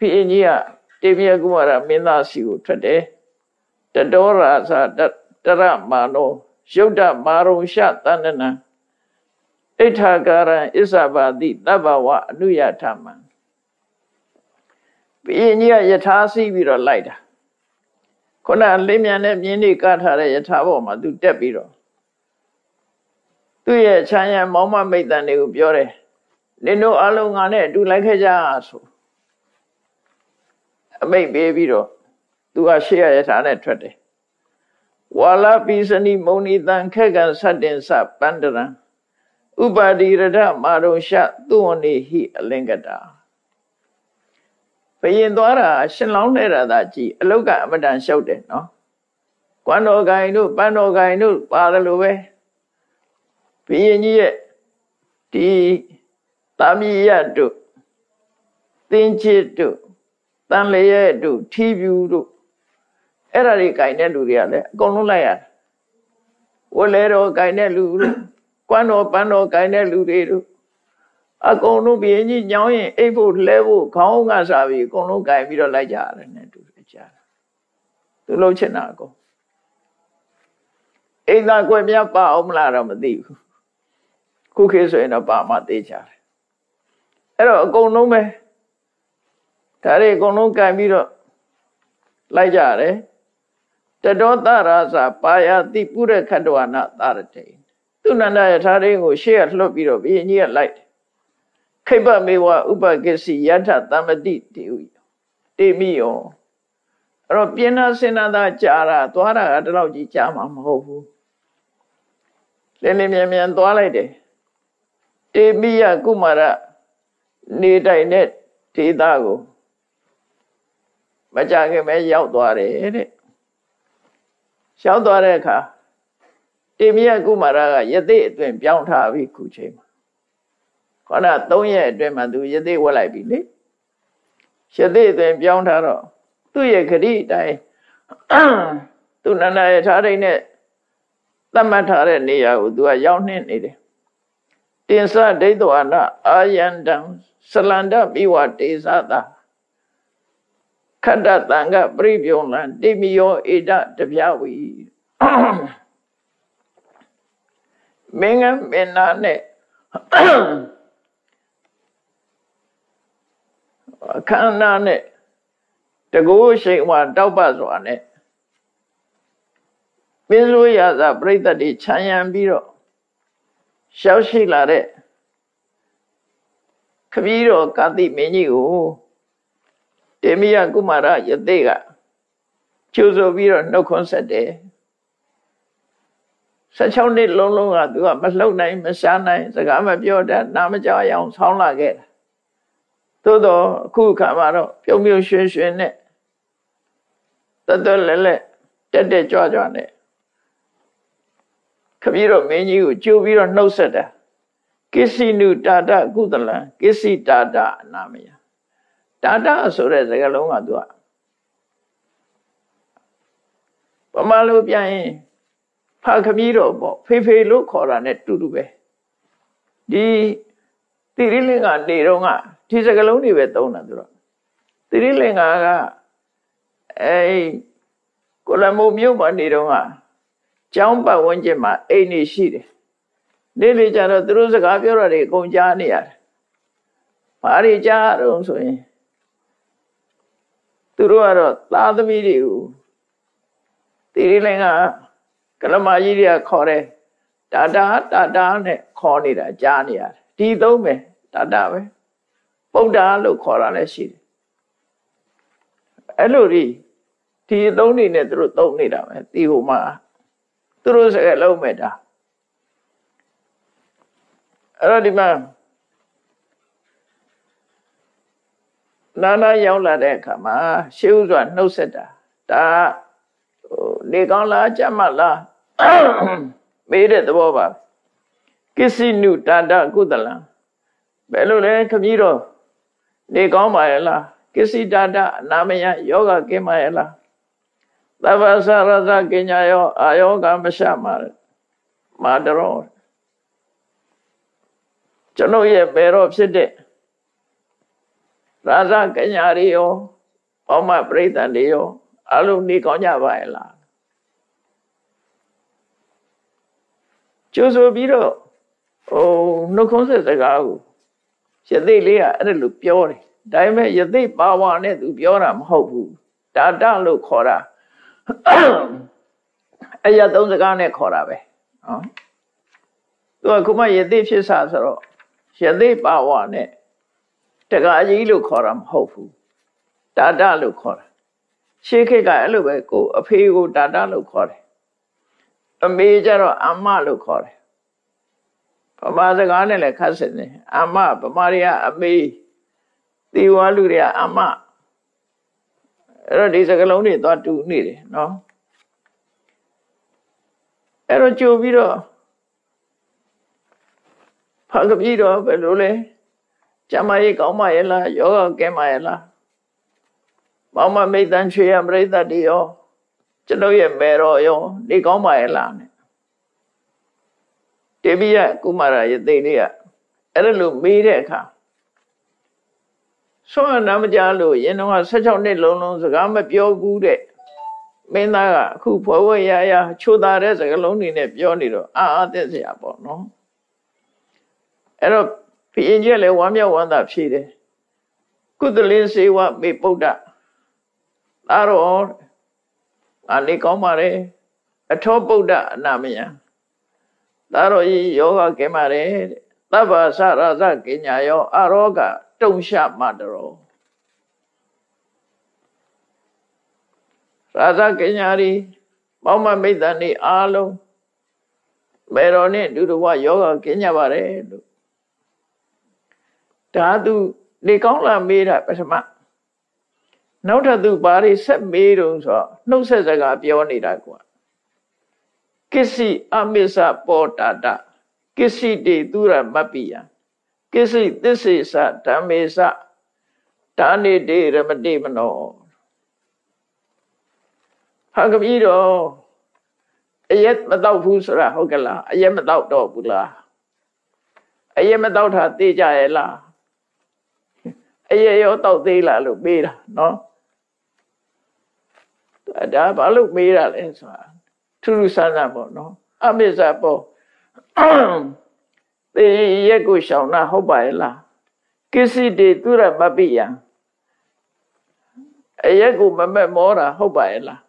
Speaker 1: ဖိအင်းကြီးကတေမီယကုမာရမင်းသားစီကိုထွက်တယ်တတောရာသတရမာနောယုတ်တမာရုံရှတန္တနံဣထာကာရံအစ္ဆဘာတိတဗ္ဗဝအနုယထမံဘိညာယထာစီပြီးတော့လိုက်တာခုနလေးမြန်နဲ့မြင်းနေကထားတဲ့ယထာဘောမှာသူတက်ပြီးတော့သူ့ရဲ့ချမ်းရံမောင်မမိတ်တန်တွေကိုပြောတယ်နင်တို့အလုံးငါနဲ့အတူလိုက်ခဲ့ကြဆို အမိတ်ပေးပြီးတော့သူကရှေ့ရယထာနဲ့ထွက်တယ်ဝါလာပိစနိမုန်ဤတံခက်ကံသတ္တင်စပန္တရံဥပါတိရဒမာရုံရှသူဝနေဟိအလင်္ကတာဘယင်သွားတာရှင်လောင်းနေတာသာကြည်အလုတ်ကအမတန်ရှုပ်တယ်နော်ကွမ်းတော်ဂိုင်တို့ပန်းတော်ဂိုင်တို့ပါတယ်လို့ပဲဘယင်ကြီးရဲ့ဒီတာမီရတို့သင်္ချစ်တို့ တန်လျက်တို့ထီပြူတို့အဲ့ဒါတွေဂိုင်တဲ့လူတွေကလည်းအကုန်လုံးလိုက်ရတယ်ဝလဲတော်ဂိုင်တဲ့လူတို့ကွမ်းတော်ပန်းတော်ဂိုင်တဲ့လူတွေတို့အကုန်လုံးဘီရင်ကြီးညောင်းရင်အိတ်ဖို့လဲဖို့ခေါင်းကစားပြီးအကုန်လုံးဂိုင်ပြီးတော့လိုက်ကြရတယ်နဲ့တူတယ်ကြားတာသူလုံးချင်တာအကုန်အိမ်သာကွယ်မြတ်ပါအောင်မလားတော့မသိဘူးခုခေတ်ဆိုရင်တော့ပါမှသိကြတယ်အဲ့တော့အကုန်လုံးပဲ ဒါတွေအကုန်လုံးဂိုင်ပြီးတော့လိုက်ကြရတယ်တတောတရာဇာပါယတိပုရခတ္တဝနာသာရတေသူနန္ဒယထာရင်းကိုရှေ့ကလှုပ်ပြီးတော့ဘီရင်ကြီးကလိုက်တယ်ခိပမေဝဥပကိစီယထသမတိတေဟုတေမိယောအဲ့တော့ပြင်းနာစင်နာသာကြာတာသွားတာကတလောက်ကြီးကြာမှာမဟုတ်ဘူးလင်းလင်းမြန်မြန်သွားလိုက်တယ်တေမိယကုမာရနေတိုင်တဲ့ဒေသကို မကြခင်ပဲရောက်သွားတယ်တဲ့ရောက်သွားတဲ့အခါတေမိယကုမာရကယသိအတွင်ပြောင်းထားပြီခုချိန်မှာခန္ဓာ၃ရက်အတွင်းမှာသူယသိဝက်လိုက်ပြီလေယသိအတွင်ပြောင်းထားတော့သူ့ရဲ့ခရီးအတိုင်းသူနန္ဒရထားတဲ့နဲ့သတ်မှတ်ထားတဲ့နေရာကိုသူကရောက်နှင်းနေတယ်တင်္စဒိဋ္ဌဝနာအာယန္တံစလန္ဒမိဝတေဇတာ ခတ္တတံကပရိပြုံလံတိမိယောဣဒတပြဝီမင်းငယ်မင်းနာနဲ့အခမ်းအနားနဲ့တကူရှိန်ဝါတောက်ပစွာနဲ့မင်းစိုးရာဇပြိတ္တတွေခြံရံပြီးတော့ရှောက်ရှိလာတဲ့ခပီးတော်ကာတိမင်းကြီးကို တေမိယကုမာရယသိကကျိုးဆိုပြီးတော့နှုတ်ခွန်းဆက်တယ်16နှစ်လုံးလုံးကသူကမလှုပ်နိုင်မရှားနိုင်စကားမပြောတတ်နားမကြောက်အောင်ဆောင်းလာခဲ့တာသို့တော့အခုခါမှာတော့ပြုံပြုံရွှင်ရွှင်နဲ့တတ်တလဲလဲတက်တက်ကြွကြွနဲ့ခပီးတော့မင်းကြီးကိုကြိုးပြီးတော့နှုတ်ဆက်တာကိစီနုတာတကုသလံကိစီတာတအနာမယ တာတဆိုတဲ့စကားလုံးကသူကပမာလို့ပြန်ရင်ဖာခမီးတော့ပေါ့ဖေဖေလို့ခေါ်တာ ਨੇ တူတူပဲဒီတိရိလင်္ကာနေတော့ကဒီစကလုံးတွေပဲသုံးတာသူတော့တိရိလင်္ကာကအဲကိုလမိုမြို့မှာနေတော့ကကျောင်းပတ်ဝန်းကျင်မှာအိမ်နေရှိတယ်နေ့လေကျတော့သူတို့စကားပြောတာတွေအကုန်ကြားနေရတယ်ဘာတွေကြားတော့ဆိုရင် သူတို့ကတော့သားသမီးတွေကိုတိရိလင်္ကာကလမကြီးတွေကခေါ်တယ်တာတာတာတာနဲ့ခေါ်နေတာကြားနေရတယ်ဒီသုံးပဲတာတာပဲပုဒ္ဒါလို့ခေါ်တာလည်းရှိတယ်အဲ့လိုဒီဒီအသုံးတွေနဲ့သူတို့သုံးနေတာပဲဒီဟိုမှာသူတို့စကားလုံးမဲ့တာအဲ့တော့ဒီမှာ နာနာရောက်လာတဲ့အခါမှာရှေးဥစွာနှုတ်ဆက်တာဒါဟိုနေကောင်းလားကြက်မလားမေးတဲ့သဘောပါကိစ္စနုတာတကုသလံဘယ်လိုလဲခမည်းတော်နေကောင်းပါရဲ့လားကိစ္စတာတအနာမယယောဂကင်းပါရဲ့လားသဗ္ဗသရသကညာယောအာယောကမရှမာမာတရောကျွန်ုပ်ရဲ့ဘေရောဖြစ်တဲ့ ရာဇကညာရီယောဘောမပရိသတ်တွေရောအလုံးနေကောင်းကြပါရဲ့လားကျိုးဆိုပြီးတော့ဟိုနှုတ်ခွန်းဆက်စကားကိုယသိလေးကအဲ့ဒါလိုပြောတယ်ဒါပေမဲ့ယသိပါဝါနဲ့သူပြောတာမဟုတ်ဘူးဒါတလို့ခေါ်တာအရာသုံးစကားနဲ့ခေါ်တာပဲနော်သူကခုမှယသိဖြစ်စာဆိုတော့ယသိပါဝါနဲ့ တက္ကအကြီးလို့ခေါ်တာမဟုတ်ဘူးဒါတလို့ခေါ်တာရှေးခေတ်ကအဲ့လိုပဲကိုအဖေကိုဒါတလို့ခေါ်တယ်အမေကျတော့အမလို့ခေါ်တယ်ဗမာစကားနဲ့လည်းခတ်စင်တယ်အမဗမာတွေကအမေတီဝါလူတွေကအမအဲ့တော့ဒီစကလုံးတွေသွားတူနေတယ်နော်အဲ့တော့ကြိုပြီးတော့ဖာကပြီးတော့ဘယ်လိုလဲ ကျမကြီးကောင်းမရဲ့လားယောဂကဲမရဲ့လားမောင်မမိတ်တန်ချွေရပြိဿတည်းရောကျွန်ုပ်ရဲ့မေတော်ရောနေကောင်းပါရဲ့လားနဲ့တေပိယကုမာရရဲ့သိလေးကအဲ့ဒါလို့မေးတဲ့အခါဆွမ်းနာမကြလို့ရင်တော့16နှစ်လုံးလုံးစကားမပြောဘူးတဲ့မင်းသားကအခုဖွယ်ဝဲရရချိုးသားတဲ့စကားလုံးတွေနဲ့ပြောနေတော့အာအသက်စရာပေါ့နော်အဲ့တော့ ဘုရင်ကြီးလည်းဝမ်းမြောက်ဝမ်းသာဖြေတယ်ကုသလင်းစေဝမေပုဒ္ဒသာတော့အာနေကောင်းပါလေအထောပုဒ္ဒအနာမယံသာတော့ဤယောဂကဲပါတယ်တဲ့သဗ္ဗဆရသကညာယောအရောဂတုံရှမတရောရာဇကညာရီမောင်မမိတ်တန်နေအားလုံးမေတော်နဲ့ဒုဒဝယောဂကင်းကြပါတယ်လို့ ဒါသူနေကောင်းလာမေးတာပထမနောက်ထပ်သူဘာတွေဆက်မေးတုံဆိုတော့နှုတ်ဆက်စကားပြောနေတာကွာကိစ္စအမစ္ဆပောတာတကိစ္စတေသူရမပိယကိစ္စသစ္စေသဓမ္မေသဒါနေတေရမတိမနောဟာကပြီးတော့အရက်မတော့ဘူးဆိုတာဟုတ်ကလားအရက်မတော့တော့ဘူးလားအရက်မတော့တာသိကြရဲ့လား အရက်ရောတော့သေးလားလို့မေးတာနော်ဒါဘာလို့မေးတာလဲဆိုတာထူးထူးဆန်းဆန်းပေါ့နော်အမစ္ဆပေါ့သေရက်ကိုရှောင်တာဟုတ်ပါရဲ့လားကိစ္စတေသူရမပိယံအရက်ကိုမမက်မောတာဟုတ်ပါရဲ့လား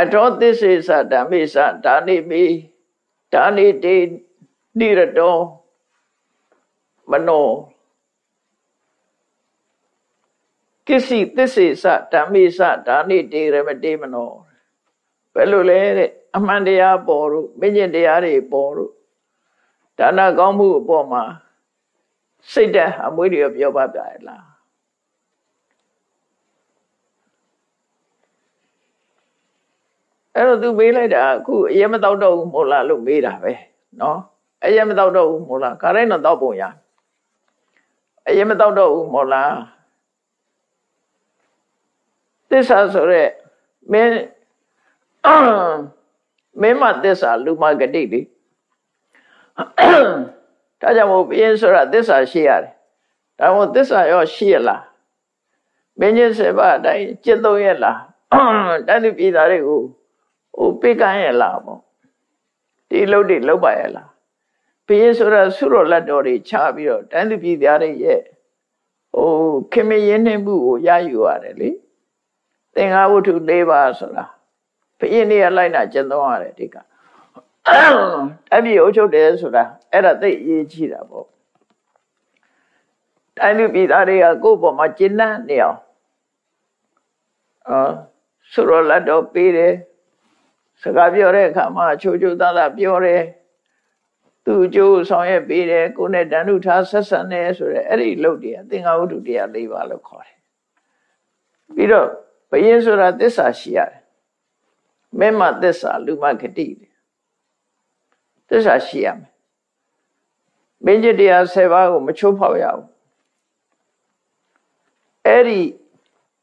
Speaker 1: အထောသစ္စေသဓမ္မေသဒါနိမိဒါနိတေနိရတောမနော ကိစ္စသစ္စေသဓမ္မေသဒါနိတေရမတေမနောဘယ်လိုလဲတဲ့အမှန်တရားပေါ်လို့မင်းကျင်တရားတွေပေါ်လို့ဒါနကောင်းမှုအပေါ်မှာစိတ်တဲ့အမွေးတွေပြောပါပြရလားအဲ့တော့သူမေးလိုက်တာအခုအရင်မတော့တော့ဘူးမို့လားလို့မေးတာပဲနော်အရင်မတော့တော့ဘူးမို့လားခါတိုင်းတော့တော့ပုံရအရင်မတော့တော့ဘူးမို့လား သစ္စာဆိုရက်မင်းမင်းမသစ္စာလူမဂတိလေဒါကြောင့်မို့ဘင်းဆိုတာသစ္စာရှိရတယ်ဒါမို့သစ္စာရောရှိရလားမင်းကြီးစေပါအတိုင်းจิตသုံးရလားတန်သူပြည်သားတွေကိုဟိုပိကန်းရလားပေါ့ဒီလုတ်တွေလုတ်ပါရလားဘင်းဆိုတာဆုတော်လက်တော်တွေချပြီးတော့တန်သူပြည်သားတွေရဲ့ဟိုခင်မရင်းနှင်းမှုကိုရယူရတယ်လေ သင်္ဃဝတ္ထု၄ပါးဆိုတာဘုရင်တွေကလိုက်နာကျင့်သုံးရတယ်ဒီကအပြည့်အုပ်ချုပ်တယ်ဆိုတာအဲ့ဒါသိအရေးကြီးတာပေါ့တိုင်းလူပြည်သားတွေကကိုယ့်ဘောမှာကျင့်နှံ့နေအောင်အာဆိုတော့လက်တော့ပေးတယ်စကားပြောတဲ့အခါမှာချိုးချိုးသားသားပြောတယ်သူအကျိုးဆောင်ရွက်ပေးတယ်ကိုယ်နဲ့တန်ထုထားဆက်ဆံတယ်ဆိုရဲအဲ့ဒီလုပ်တယ်သင်္ဃဝတ္ထုတရား၄ပါးလို့ခေါ်တယ်ပြီးတော့ ဘယင်းဆိုတာသစ္စာရှိရတယ်မဲမသစ္စာလူမဂတိသစ္စာရှိရမယ်မင်းကြီးတရား7ပါးကိုမချိုးဖောက်ရဘူးအဲ့ဒီ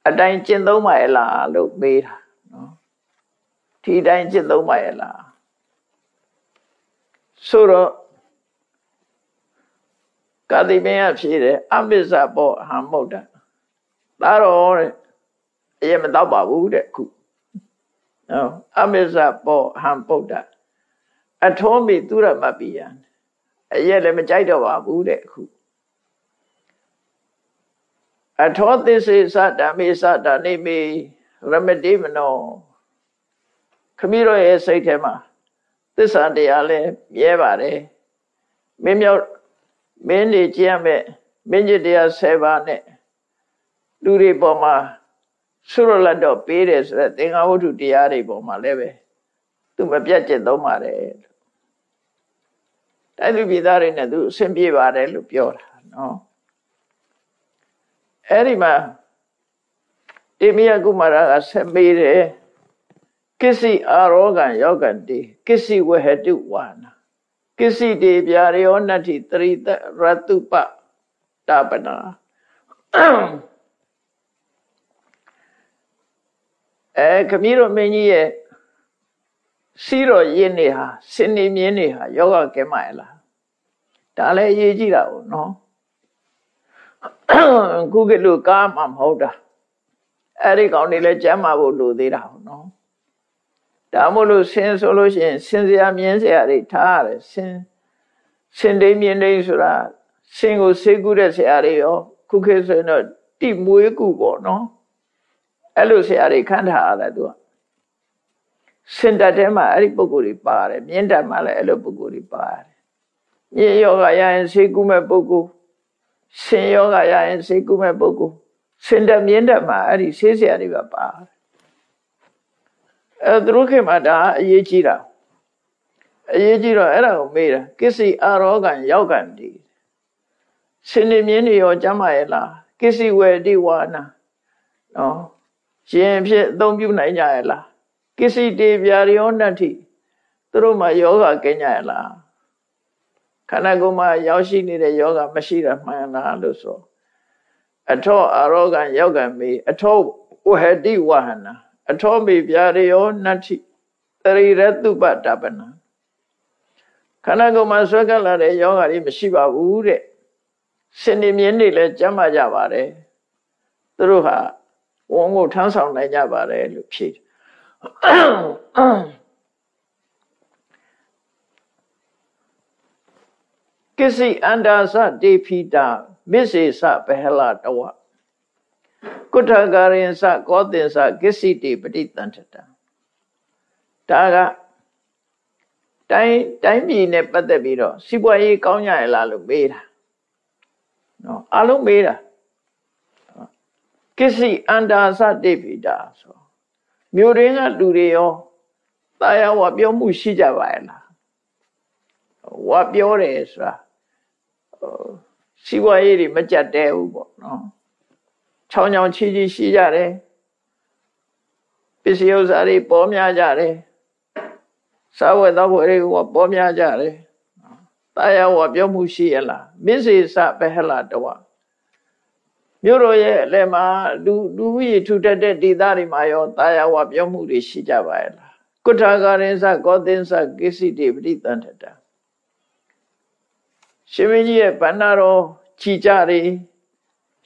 Speaker 1: အတိုင်းကျင့်သုံးပါရဲ့လားလို့မေးတာနော်ဒီတိုင်းကျင့်သုံးပါရဲ့လားဆိုတော့ကာတိမင်းကဖြေတယ်အမစ္ဆဘောဟံမုတ်တာဒါတော့တဲ့ အရင်မတော့ပါဘူးတဲ့ခုနော်အမစ္ဆဘောဟံပုဒ္ဒအထောမိသူရမပိယံအရက်လည်းမကြိုက်တော့ပါဘူးတဲ့ခုအထောသစ္စေသဓမ္မေသဓာနေမေရမတိမနောခမည်းတော်ရဲ့စိတ်ထဲမှာသစ္စာတရားလဲမြဲပါတယ်မင်းမြောက်မင်းနေကြည့်ရမယ်မင်းကြီးတရား7ပါးနဲ့လူတွေပေါ်မှာ ဆုရလတ်တော့ပေးတယ်ဆိုတော့သင်္ဃဝတ္ထုတရားတွေပေါ်မှာလည်းပဲသူမပြတ်ကျက်သုံးပါတယ်တိုက်သူပြည်သားတွေနဲ့သူအဆင်ပြေပါတယ်လို့ပြောတာနော်အဲ့ဒီမှာတိမိယကုမာရကဆက်မေးတယ်ကိစီအာရောဂံယောဂံတိကိစီဝဟတုဝါနာကိစီတေဗျာရောနတ္ထိတရိတရတုပတပနာ အဲခမည်းတော်မင်းကြီးရဲ့စီးတော်ရင်းနေဟာစင်နေမြင်းနေဟာယောဂကဲမရလားဒါလည်းအရေးကြီးတာ哦နော်ခုကလူကားမှမဟုတ်တာအဲ့ဒီကောင်တွေလည်းကျမ်းမာဖို့လိုသေးတာ哦နော်ဒါမို့လို့ဆင်းဆိုလို့ရှိရင်ဆင်းစရာမြင်းစရာတွေထားရတယ်ဆင်းဆင်းတိမြင်းတိဆိုတာဆင်းကိုဆေးကူးတဲ့ဆရာတွေရောခုခေတ်ဆိုရင်တော့တိမွေးကူပေါ့နော် အဲ့လိုဆရာတွေခန့်ထားရတယ်သူကစင်တက်ထဲမှာအဲ့ဒီပုံကိုယ်တွေပါတယ်မြင်းတက်မှာလည်းအဲ့လိုပုံကိုယ်တွေပါတယ်မြေယောဂရရင်ဆေးကူးမဲ့ပုံကိုယ်ဆင်ယောဂရရင်ဆေးကူးမဲ့ပုံကိုယ်စင်တက်မြင်းတက်မှာအဲ့ဒီဆေးဆရာတွေကပါတယ်အဲသူတို့ခေတ်မှာဒါအရေးကြီးတာအရေးကြီးတော့အဲ့ဒါကိုမေးတာကိစ္စအာရောဂံယောက်ကံဒီစင်နေမြင်းတွေရောကျမ်းမာရဲ့လားကိစ္စဝေတိဝါနာနော် ရှင်ဖြစ်အသုံးပြုနိုင်ကြရဲ့လားကိစ္စတေဗျာရောနတ္ထိသူတို့မှာယောဂကင်းကြရဲ့လားခန္ဓာကိုယ်မှာရောက်ရှိနေတဲ့ယောဂမရှိတာမှန်လားလို့ဆိုအထောအာရောဂံယောဂံမေအထောဝဟတိဝဟနာအထောမေဗျာရောနတ္ထိတရိရတုပတပနာခန္ဓာကိုယ်မှာဆွဲကပ်လာတဲ့ယောဂတွေမရှိပါဘူးတဲ့စင်နေမြင်းတွေလည်းကျမ်းမာကြပါတယ်သူတို့ဟာ ဝန်ကိုထမ်းဆောင်နိုင်ကြပါတယ်လို့ဖြေကိစီအန္တာသတေဖိတာမစ္စေသဘဟလတဝကုဋ္ဌကာရင်သကောသင်္သကိစီတိပဋိတန္တတဒါကတိုင်းတိုင်းပြည်နဲ့ပတ်သက်ပြီးတော့စီးပွားရေးကောင်းကြရလားလို့မေးတာနော်အလုံးမေးတာ ကိစီအန္တာသတိပိတာဆိုမြို့ရင်းကလူတွေရောတာယာဝပြောမှုရှိကြပါရဲ့လားဝါပြောတယ်ဆိုတာစီးပွားရေးတွေမကြက်တဲဘူးပေါ့နော်ချောင်းချောင်းချီချီရှိကြတယ်ပစ္စည်းဥစ္စာတွေပေါ်များကြတယ်စားဝတ်သောက်ဝတ်တွေကပေါ်များကြတယ်တာယာဝပြောမှုရှိရလားမစ္စေစဘဟလတဝ မြို့တော်ရဲ့အလယ်မှာလူလူကြီးထူထပ်တဲ့ဒေသတွေမှာရောတာယာဝပြောမှုတွေရှိကြပါရဲ့လားကုဋ္ဌာကရင်စကောသင်္စကိစီတိပရိတန်ထတာရှင်မင်းကြီးရဲ့ဗန္နာတော်ခြိကြတွေ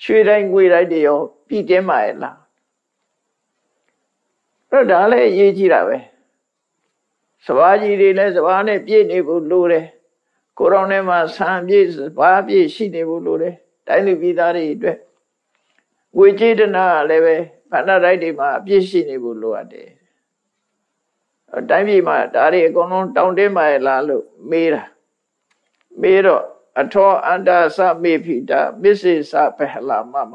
Speaker 1: ရွှေတိုင်းငွေတိုင်းတွေရောပြည်တင်းပါရဲ့လားအဲ့ဒါလည်းအရေးကြီးတာပဲစဘာကြီးတွေလည်းစဘာနဲ့ပြည့်နေဖို့လိုတယ်ကိုယ်တော်နဲ့မှဆံပြည့်စဘာပြည့်ရှိနေဖို့လိုတယ်တိုင်းလူပြည်သားတွေအတွက် ဝေကျေတနာလည်းပဲဗန္ဒတိုက်တွေမှာအပြည့်ရှိနေဖို့လိုအပ်တယ်တိုင်းပြည်မှာဒါတွေအကုန်လုံးတောင်းတင်းပါရဲ့လားလို့မေးတာမေးတော့အထောအန္တာသမေဖိတာမစ္စေသပဟလာမမ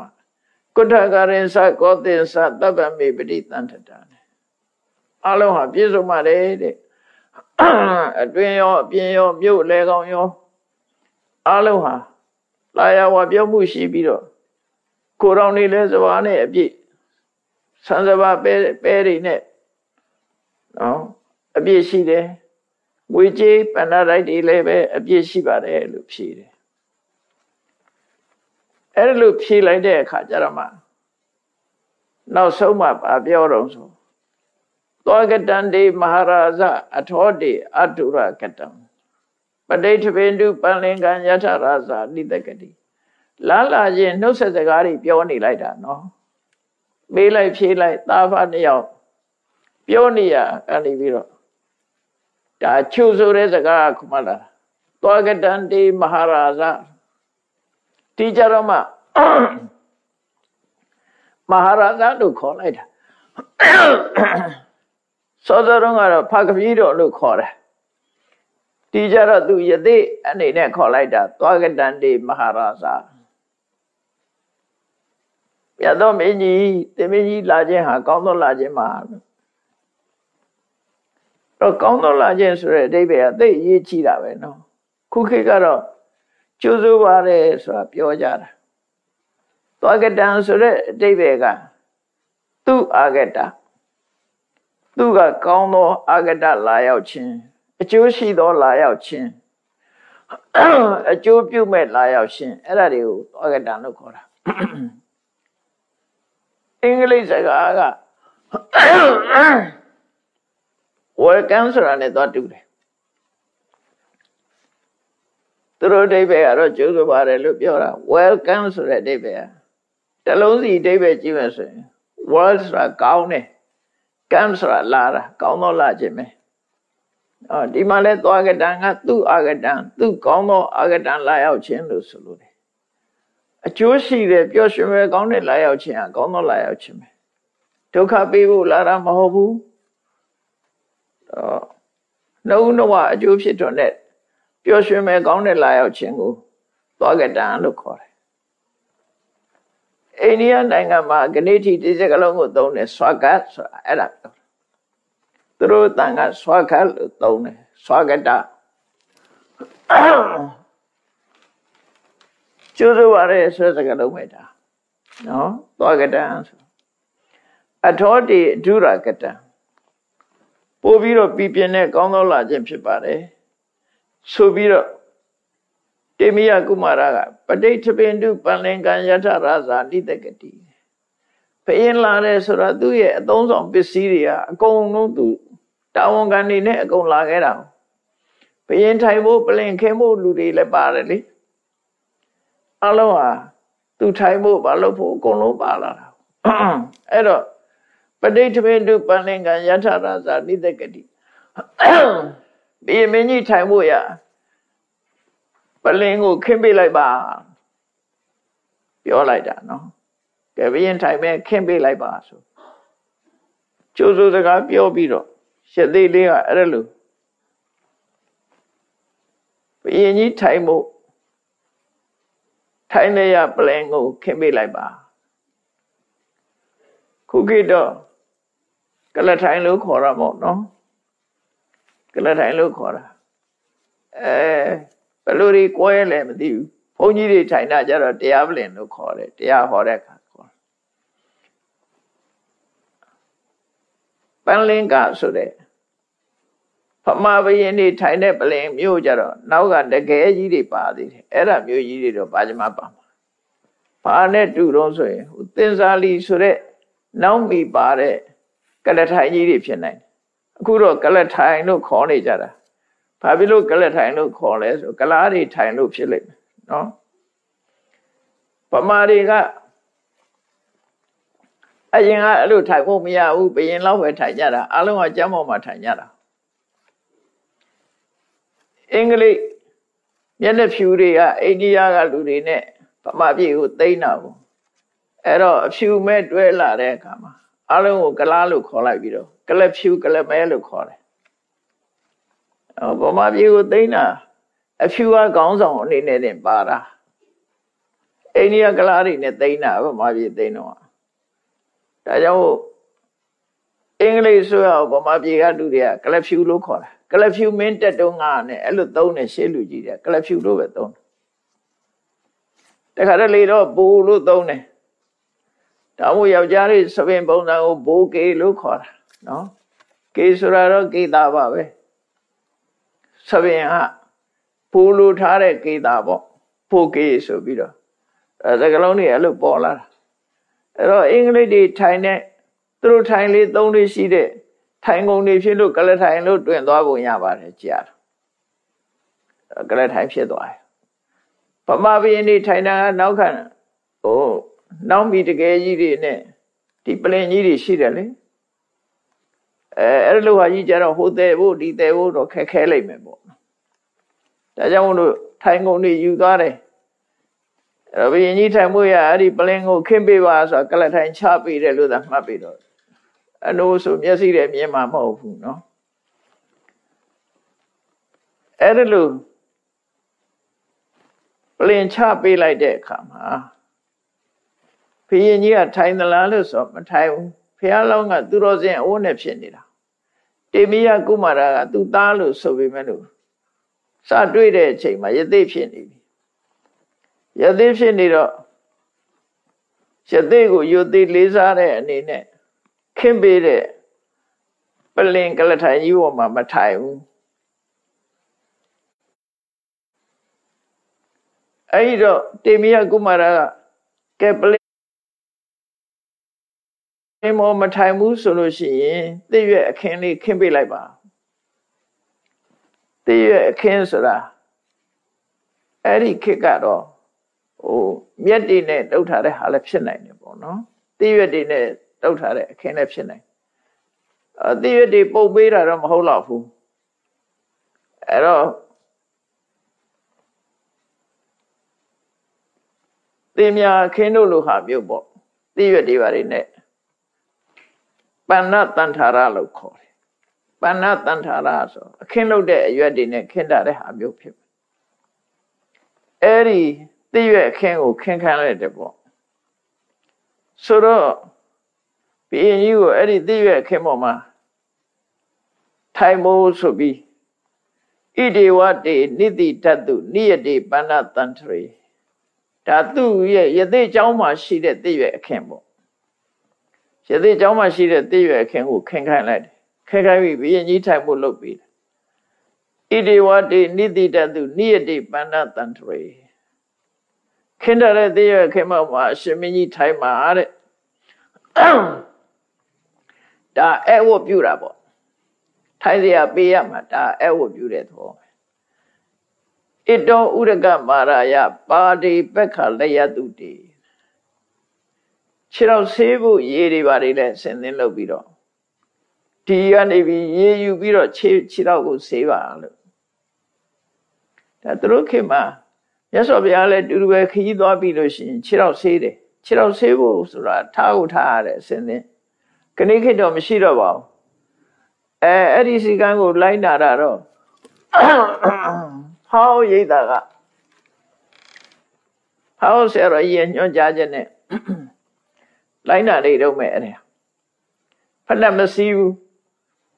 Speaker 1: ကုဋ္ဌကရင်သကောသင်္သတပ္ပမေပတိတန်ထတာအလုံးဟာပြည့်စုံပါတယ်တဲ့အတွင်ရောအပြင်ရောမြို့လေကောင်ရောအလုံးဟာလာယဝပြောမှုရှိပြီးတော့ ကိုတော်နေလဲစဘာနဲ့အပြည့်ဆန်းစဘာပဲပဲတွေနဲ့နော်အပြည့်ရှိတယ်ငွေကြေးပဏ္ဍတိုက်တွေလည်းပဲအပြည့်ရှိပါတယ်လို့ဖြေတယ်အဲ့လိုဖြေလိုက်တဲ့အခါကျတော့မှနောက်ဆုံးမှဗာပြောတော့ဆိုသောကတံတေမဟာရာဇအထောတေအတုရကတံပဋိဋ္ဌပင်တုပန္လင်္ကံယထရာဇာနိတကတိ လာလာချင်းနှုတ်ဆက်စကားတွေပြောနေလိုက်တာနော်မေးလိုက်ဖြေးလိုက်သားဖာနှစ်ယောက်ပြောနေရကနေပြီးတော့ဒါချုပ်ဆိုတဲ့စကားကမှလာသောကတံတေမဟာရာဇဒီကြတော့မှမဟာရာဇလို့ခေါ်လိုက်တာစောစောတုန်းကတော့ဖကပီးတော်လို့ခေါ်တယ်ဒီကြတော့သူယသိအနေနဲ့ခေါ်လိုက်တာသွားကတန်တေမဟာရာဇ ပြတ်တော်မင်းကြီးတင်မင်းကြီးလာခြင်းဟာကောင်းသောလာခြင်းမှာတော့ကောင်းသောလာခြင်းဆိုတဲ့အဓိပ္ပာယ်ကသိရေးချီတာပဲနော်ခုခေတ်ကတော့ကျိုးစိုးပါတယ်ဆိုတာပြောကြတာသွားကတံဆိုတဲ့အဓိပ္ပာယ်ကသူအာဂတသူကကောင်းသောအာဂတလာရောက်ခြင်းအကျိုးရှိသောလာရောက်ခြင်းအကျိုးပြုမဲ့လာရောက်ခြင်းအဲ့ဒါတွေကိုအာဂတလို့ခေါ်တာ အင်္ဂလိပ်စကားက welcome ဆိုတာနဲ့သွားတူတယ်သူတို့အဓိပ္ပာယ်ကတော့ကျိုးဆိုပါတယ်လို့ပြောတာ welcome ဆိုတဲ့အဓိပ္ပာယ်တလုံးစီအဓိပ္ပာယ်ကြည့်မယ်ဆိုရင် world ဆိုတာကောင်းတယ် come ဆိုတာလာတာကောင်းသောလာခြင်းပဲအော်ဒီမှာလဲသွားကတံကသူ့အာကတံသူ့ကောင်းသောအာကတံလာရောက်ခြင်းလို့ဆိုလို့တယ် အကျိုးရှိတဲ့ပျော်ရွှင်ပဲကောင်းတဲ့လာရောက်ခြင်းဟာကောင်းသောလာရောက်ခြင်းပဲဒုက္ခပေးဖို့လာတာမဟုတ်ဘူးတော့နှုတ်နှဝအကျိုးဖြစ်တော်နဲ့ပျော်ရွှင်ပဲကောင်းတဲ့လာရောက်ခြင်းကိုသွားကတံလို့ခေါ်တယ်အိန္ဒိယနိုင်ငံမှာဂဏိတိဒီစကလုံးကိုသုံးတယ်ဆွာကတ်ဆိုတာအဲ့ဒါပြောသူတို့တန်ကဆွာကတ်လို့သုံးတယ်ဆွာကတ ကျိုးစိုးပါရဲ့ဆွဲစကလုံးပဲဒါနော်သွားကတံဆိုအထောတိအဓုရကတံပို့ပြီးတော့ပြပြင်းတဲ့ကောင်းသောလာခြင်းဖြစ်ပါတယ်ဆိုပြီးတော့တေမိယကုမာရကပဋိဋ္ဌပင်တုပန္လင်္ကံယထရာဇာတိတကတိဖယင်းလာတယ်ဆိုတာသူ့ရဲ့အသုံးဆောင်ပစ္စည်းတွေကအကုန်လုံးသူတာဝန်ခံနေနဲ့အကုန်လာခဲ့တာဖယင်းထိုင်ဖို့ပလင်ခင်းဖို့လူတွေလည်းပါတယ်လေ အလုံးဟာသူထိုင်ဖို့မလုပ်ဖို့အကုန်လုံးပါလာတာအဲ့တော့ပဋိဋ္ဌပင်တုပန္လင်္ကံယထရာဇာတိတကတိဒီမင်းကြီးထိုင်ဖို့ရပလင်ကိုခင်းပေးလိုက်ပါပြောလိုက်တာနော်ကဲဘရင်ထိုင်မဲ့ခင်းပေးလိုက်ပါဆိုကျိုးစိုးစကားပြောပြီးတော့ရှစ်သေးလေးကအဲ့ဒါလို့ဘရင်ကြီးထိုင်မှု ထိုင်နေရပလင်ကိုခင်းပေးလိုက်ပါခုခေတ်တော့ကလထိုင်လို့ခေါ်တာပေါ့နော်ကလထိုင်လို့ခေါ်တာအဲဘယ်လိုတွေကွဲလဲမသိဘူးဘုန်းကြီးတွေထိုင်တာကြတော့တရားပလင်လို့ခေါ်တယ်တရားဟောတဲ့အခါခေါ်ပန်လင်ကဆိုတဲ့ ဖမဘယင်းတွေထိုင်တဲ့ပလင်မျိုးကြတော့နောက်ကတကယ်ကြီးတွေပါသေးတယ်အဲ့ဒါမျိုးကြီးတွေတော့ဘာကြမှာပါမှာဘာနဲ့တူတော့ဆိုရင်ဟိုသင်္ဇာလီဆိုတဲ့နောက်မိပါတဲ့ကလထိုင်ကြီးတွေဖြစ်နိုင်တယ်အခုတော့ကလထိုင်လို့ခေါ်နေကြတာဘာဖြစ်လို့ကလက်ထိုင်လို့ခေါ်လဲဆိုကလားတွေထိုင်လို့ဖြစ်လိမ့်မယ်နော်ပမာတွေကအရင်ကအဲ့လိုထိုင်ဖို့မရဘူးဘယင်လောက်ပဲထိုင်ကြတာအလုံးကကျမ်းပေါ်မှာထိုင်ကြတာ အင်္ဂလိပ်မျက်နှာဖြူတွေကအိန္ဒိယကလူတွေနဲ့ဗမာပြည်ကိုသိမ်းတာဘူးအဲ့တော့အဖြူမဲ့တွဲလာတဲ့အခါမှာအလုံးကိုကလားလို့ခေါ်လိုက်ပြီးတော့ကလဖြူကလမဲလို့ခေါ်တယ်ဗမာပြည်ကိုသိမ်းတာအဖြူကခေါင်းဆောင်အနေနဲ့တင်ပါတာအိန္ဒိယကလားတွေနဲ့သိမ်းတာဗမာပြည်သိမ်းတော့ဒါကြောင့်အင်္ဂလိပ်ဆိုရဗမာပြည်ကလူတွေကကလဖြူလို့ခေါ်တာ ကလဖြူမင်းတက်တုံးကနဲ့အဲ့လိုသုံးနေရှေ့လူကြီးတွေကလဖြူလို့ပဲသုံးတယ်တခါတလေတော့ဘိုးလို့သုံးတယ်ဒါမို့ယောက်ျားလေးသပင်ပုံစံကိုဘိုးကေလို့ခေါ်တာနော်ကေဆိုတာတော့ကေတာပါပဲဆပင်ကပိုးလိုထားတဲ့ကေတာပေါ့ပိုးကေဆိုပြီးတော့အဲစကလုံးတွေအဲ့လိုပေါ်လာတာအဲ့တော့အင်္ဂလိပ်တွေထိုင်တဲ့သူတို့ထိုင်လေးသုံးလေးရှိတဲ့ ထိုင်ကုန်တွေဖြစ်လို့ကလထိုင်လို့တွင်သွားပုံရပါတယ်ကြာကလထိုင်ဖြစ်သွားတယ်ပမဘင်းနေထိုင်တာကနောက်ခံဟိုနောက်မီတကယ်ကြီးတွေနဲ့ဒီပလင်ကြီးတွေရှိတယ်လေအဲအဲ့လိုဟာကြီးကြတော့ဟိုတဲ့ဖို့ဒီတဲ့ဖို့တော့ခက်ခဲလိုက်မယ်ပေါ့ဒါကြောင့်မို့လို့ထိုင်ကုန်တွေယူသွားတယ်အဲ့ဘုရင်ကြီးထိုင်မှုရအဲ့ဒီပလင်ကိုခင်းပေးပါဆိုတော့ကလထိုင်ချပေးတယ်လို့သာမှတ်ပြီးတော့ အလိုဆိုမျက်စိနဲ့မြင်မှာမဟုတ်ဘူးနော်အဲ့ဒါလို့ပြင်ချပေးလိုက်တဲ့အခါမှာဘုရင်ကြီးကထိုင်သလားလို့ဆိုမထိုင်ဘူးဘုရားလောင်းကသူတော်စင်အိုးနဲ့ဖြစ်နေတာတေမိယကုမာရကသူ့သားလို့ဆိုပေမဲ့လို့စတွေ့တဲ့အချိန်မှာယသိဖြစ်နေပြီယသိဖြစ်နေတော့ယသိကိုယသိလေးစားတဲ့အနေနဲ့ ခင်းပေးတဲ့ပလင်ကလထိုင်ကြီးပေါ်မှာမထိုင်ဘူးအဲ့ဒီတော့တေမိယကုမာရကကဲပလင်မောမထိုင်ဘူးဆိုလို့ရှိရင်သိရွက်အခင်းလေးခင်းပေးလိုက်ပါသိရွက်အခင်းဆိုတာအဲ့ဒီခေတ်ကတော့ဟိုမြက်တွေနဲ့တုတ်ထားတဲ့ဟာလည်းဖြစ်နိုင်တယ်ပေါ့နော်သိရွက်တွေနဲ့ တုတ်ထားတဲ့အခင်းလည်းဖြစ်နိုင်အသိရွက်တွေပုတ်ပေးတာတော့မဟုတ်တော့ဘူးအဲ့တော့သင်များခင်းတို့လိုဟာမျိုးပေါ့သိရွက်တွေပါတွေနဲ့ပဏ္ဏတန်ထာရလို့ခေါ်တယ်ပဏ္ဏတန်ထာရဆိုအခင်းလုပ်တဲ့အရွက်တွေနဲ့ခင်းတာတဲ့ဟာမျိုးဖြစ်မယ်အဲ့ဒီသိရွက်အခင်းကိုခင်းခန်းလိုက်တယ်ပေါ့ဆိုတော့ ဘီရင်ကြီးကိုအဲ့ဒီသိရွက်အခင်းပေါ်မှာထိုင်မိုးဆိုပြီးဣဒေဝတေနိတိတတုနိယတေပဏ္ဏတန်ထရေဒါသူ့ရဲ့ယသိเจ้าမှာရှိတဲ့သိရွက်အခင်းပေါ့ရသေးเจ้าမှာရှိတဲ့သိရွယ်အခင်းကိုခင်းခိုင်းလိုက်တယ်ခဲခိုင်းပြီးဘုရင်ကြီးထိုင်ဖို့လုပ်ပြီးတယ်ဣတိဝတိနိတိတတုနိယတိပန္နတန္တရေခင်းတဲ့သိရွယ်အခင်းမှာအရှင်မင်းကြီးထိုင်မှာတဲ့ ဒါအဲ့ဝတ်ပြူတာပေါ့ထိုင်စရာပေးရမှာဒါအဲ့ဝတ်ပြူတဲ့သဘောဣတောဥရကမာရယပါတိပက္ခလယတုတိခြေတော့ဆေးဖို့ရေတွေပါတွေလည်းဆင်သင်းလုပ်ပြီးတော့ဒီကနေပြီးရေယူပြီးတော့ခြေခြေတော့ကိုဆေးပါလို့ဒါသူတို့ခေတ်မှာမြတ်စွာဘုရားလည်းတူတူပဲခကြီးသွားပြီးလို့ရှိရင်ခြေတော့ဆေးတယ်ခြေတော့ဆေးဖို့ဆိုတာထားကိုထားရတယ်ဆင်သင်း ခဏခေတ်တော့မရှိတော့ပါဘူးအဲအဲ့ဒီစီကံကိုလိုက်နာတာတော့ဟောရိတ်တာကဟောဆရာတော်ကြီးညွှန်ကြားခြင်းနဲ့လိုက်နာနေတော့မဲ့အဲ့ဒါဖက်လက်မစည်းဘူး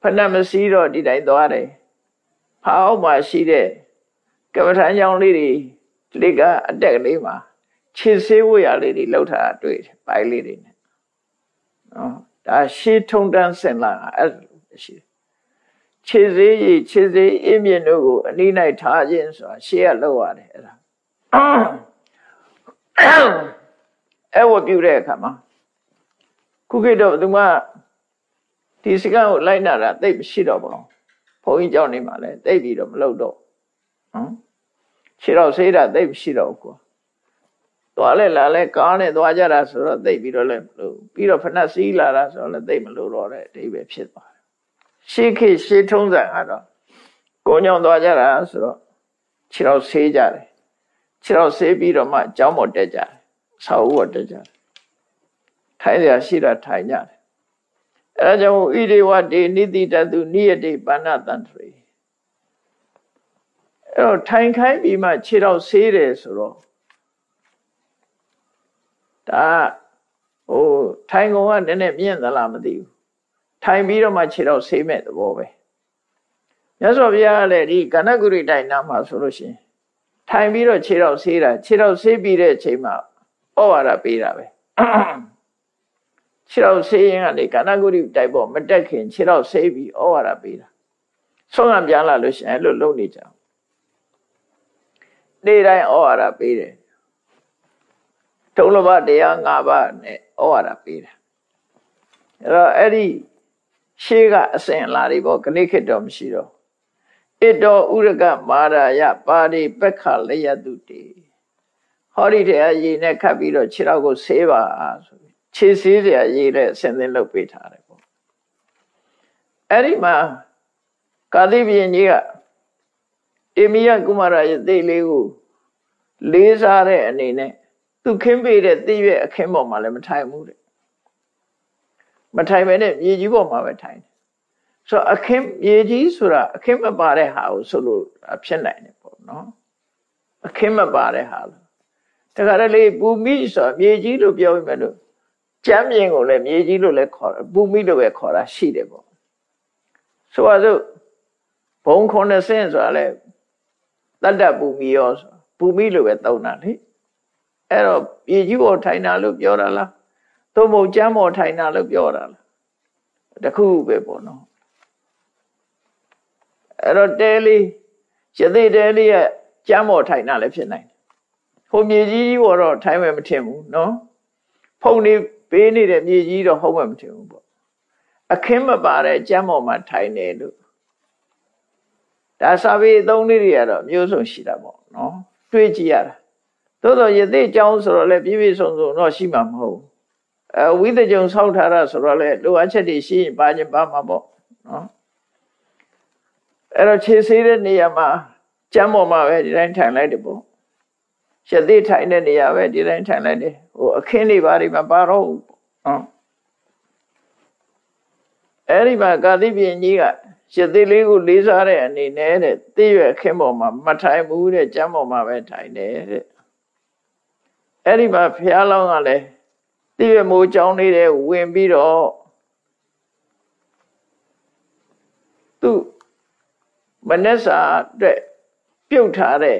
Speaker 1: ဖက်လက်မစည်းတော့ဒီတိုင်းသွားတယ်ဖာအောက်မှာရှိတဲ့ကမ္ဘာထမ်းကြောင်းလေးတွေဒီကအတက်ကလေးမှာခြေဆေးဝရလေးတွေလောက်ထားတွေ့တယ်ပိုင်းလေးတွေနဲ့နော် ဒါရှေးထုံတန်းစင်လာအဲ့လိုရှိတယ်ခြေစေးရခြေစေးအင်းမြင့်တို့ကိုအနည်း၌ထားခြင်းဆိုတာရှေးကလောက်ရတယ်အဲ့ဒါအဲ့ဝပြုတဲ့အခါမှာခုခေတ်တော့သူမဒီစကားကိုလိုက်နာတာသိမရှိတော့ပါဘူးဘုန်းကြီးကြောင့်နေမှာလဲသိပြီးတော့မလုပ်တော့နော်ခြေတော့ဆေးတာသိမရှိတော့ဘူးကွာ သွားလဲလာလဲကားနဲ့သွားကြတာဆိုတော့သိပြီးတော့လဲမလို့ပြီးတော့ဖဏစီးလာတာဆိုတော့လဲသိမလို့တော့တဲ့အဓိပ္ပာယ်ဖြစ်သွားတယ်ရှေးခေတ်ရှေးထုံးစံကတော့ကိုညောင်သွားကြတာဆိုတော့ခြေတော့ဆေးကြတယ်ခြေတော့ဆေးပြီးတော့မှကျောင်းပေါ်တက်ကြတယ်ဆောက်ဦးပေါ်တက်ကြတယ်ထိုင်ရရှိတာထိုင်ကြတယ်အဲဒါကြောင့်ဣရိဝတေနိတိတတုနိယတေပါဏတန္တရေအဲတော့ထိုင်ခိုင်းပြီးမှခြေတော့ဆေးတယ်ဆိုတော့ ဒါဟိုထိုင်ကုန်ကနည်းနည်းမြင့်သလားမသိဘူးထိုင်ပြီးတော့မှခြေတော့ဆေးမဲ့သဘောပဲမြတ်စွာဘုရားကလည်းဒီကဏ္ဍဂုရိတိုင်နာမှာဆိုလို့ရှိရင်ထိုင်ပြီးတော့ခြေတော့ဆေးတာခြေတော့ဆေးပြီးတဲ့အချိန်မှာဩဝါဒပေးတာပဲခြေတော့ဆေးရင်ကနေကဏ္ဍဂုရိတိုက်ပေါ်မတက်ခင်ခြေတော့ဆေးပြီးဩဝါဒပေးတာဆုံးကပြန်လာလို့ရှိရင်အဲ့လိုလုပ်နေကြနေ့တိုင်းဩဝါဒပေးတယ် ထုံးလဘတရား၅ပါးနဲ့ဩဩဝါဒပေးတာအဲ့တော့အဲ့ဒီရှေးကအစဉ်လာတွေပေါ့ခဏခေတ်တော့မရှိတော့ဣတောဥရကမာရာယပါရိပက္ခလယတုတေဟောဒီတဲ့အရေးနဲ့ခတ်ပြီးတော့ခြေထောက်ကိုဆေးပါဆိုပြီးခြေဆေးစရာရေးနဲ့ဆင်သင်းလုပ်ပေးထားတယ်ပေါ့အဲ့ဒီမှာကာတိပြင်းကြီးကတေမီယကုမာရရဲ့သိလေးကိုလေးစားတဲ့အနေနဲ့ သူခင်းပေးတဲ့သိရွက်အခင်းပေါ်မှာလည်းမထိုင်ဘူးတဲ့မထိုင်ပဲနဲ့မြေကြီးပေါ်မှာပဲထိုင်တယ်ဆိုတော့အခင်းမြေကြီးဆိုတာအခင်းမပါတဲ့ဟာကိုဆိုလို့ဖြစ်နိုင်တယ်ပေါ့နော်အခင်းမပါတဲ့ဟာလို့တခါတလေပူမိဆိုတာမြေကြီးလို့ပြောမိမယ်လို့ကြမ်းမြင်ကိုလည်းမြေကြီးလို့လည်းခေါ်တယ်ပူမိလို့ပဲခေါ်တာရှိတယ်ပေါ့ဆိုပါစို့ဘုံခုနှစ်ဆင့်ဆိုတာလည်းတတ္တပူမိရောဆိုပူမိလို့ပဲသုံးတာလေ အဲ့တော့မြေကြီးပေါ်ထိုင်တာလို့ပြောတာလားသို့မဟုတ်ကြမ်းပေါ်ထိုင်တာလို့ပြောတာလားတခုပဲပေါ့နော်အဲ့တော့တဲလေးရသေးတဲလေးရဲ့ကြမ်းပေါ်ထိုင်တာလည်းဖြစ်နိုင်တယ်ဟိုမြေကြီးကြီးပေါ်တော့ထိုင်မယ်မထင်ဘူးနော်ဖုန်နေပေးနေတဲ့မြေကြီးတော့ဟုတ်မှမထင်ဘူးပေါ့အခင်းမပါတဲ့ကြမ်းပေါ်မှာထိုင်နေလို့ဒါစာပေအသုံးလေးတွေကတော့မျိုးစုံရှိတာပေါ့နော်တွေးကြည့်ရတာ သို့တော့ယသိအကြောင်းဆိုတော့လည်းပြည့်ပြည့်စုံစုံတော့ရှိမှာမဟုတ်အဲဝိသကြုံဆောက်ထားတာဆိုတော့လည်းလိုအပ်ချက်တွေရှိရင်ပါခြင်းပါမှာပေါ့နော်အဲ့တော့ခြေဆေးတဲ့နေရာမှာကျမ်းပေါ်မှာပဲဒီတိုင်းထိုင်လိုက်တယ်ပေါ့ယသိထိုင်တဲ့နေရာပဲဒီတိုင်းထိုင်လိုက်တယ်ဟိုအခင်းတွေပါတွေမှာပါတော့နော်အဲ့ဒီမှာကာတိပြင်ကြီးကရှစ်သေးလေးကိုလေးစားတဲ့အနေနဲ့တဲ့သိရွယ်ခင်းပေါ်မှာမထိုင်ဘူးတဲ့ကျမ်းပေါ်မှာပဲထိုင်တယ်တဲ့ အဲ့ဒီမှာဖះလောင်းကလည်းသိရွယ်မိုးကြောင်းလေးတဲ့ဝင်ပြီးတော့သူမနက်စာအတွက်ပြုတ်ထားတဲ့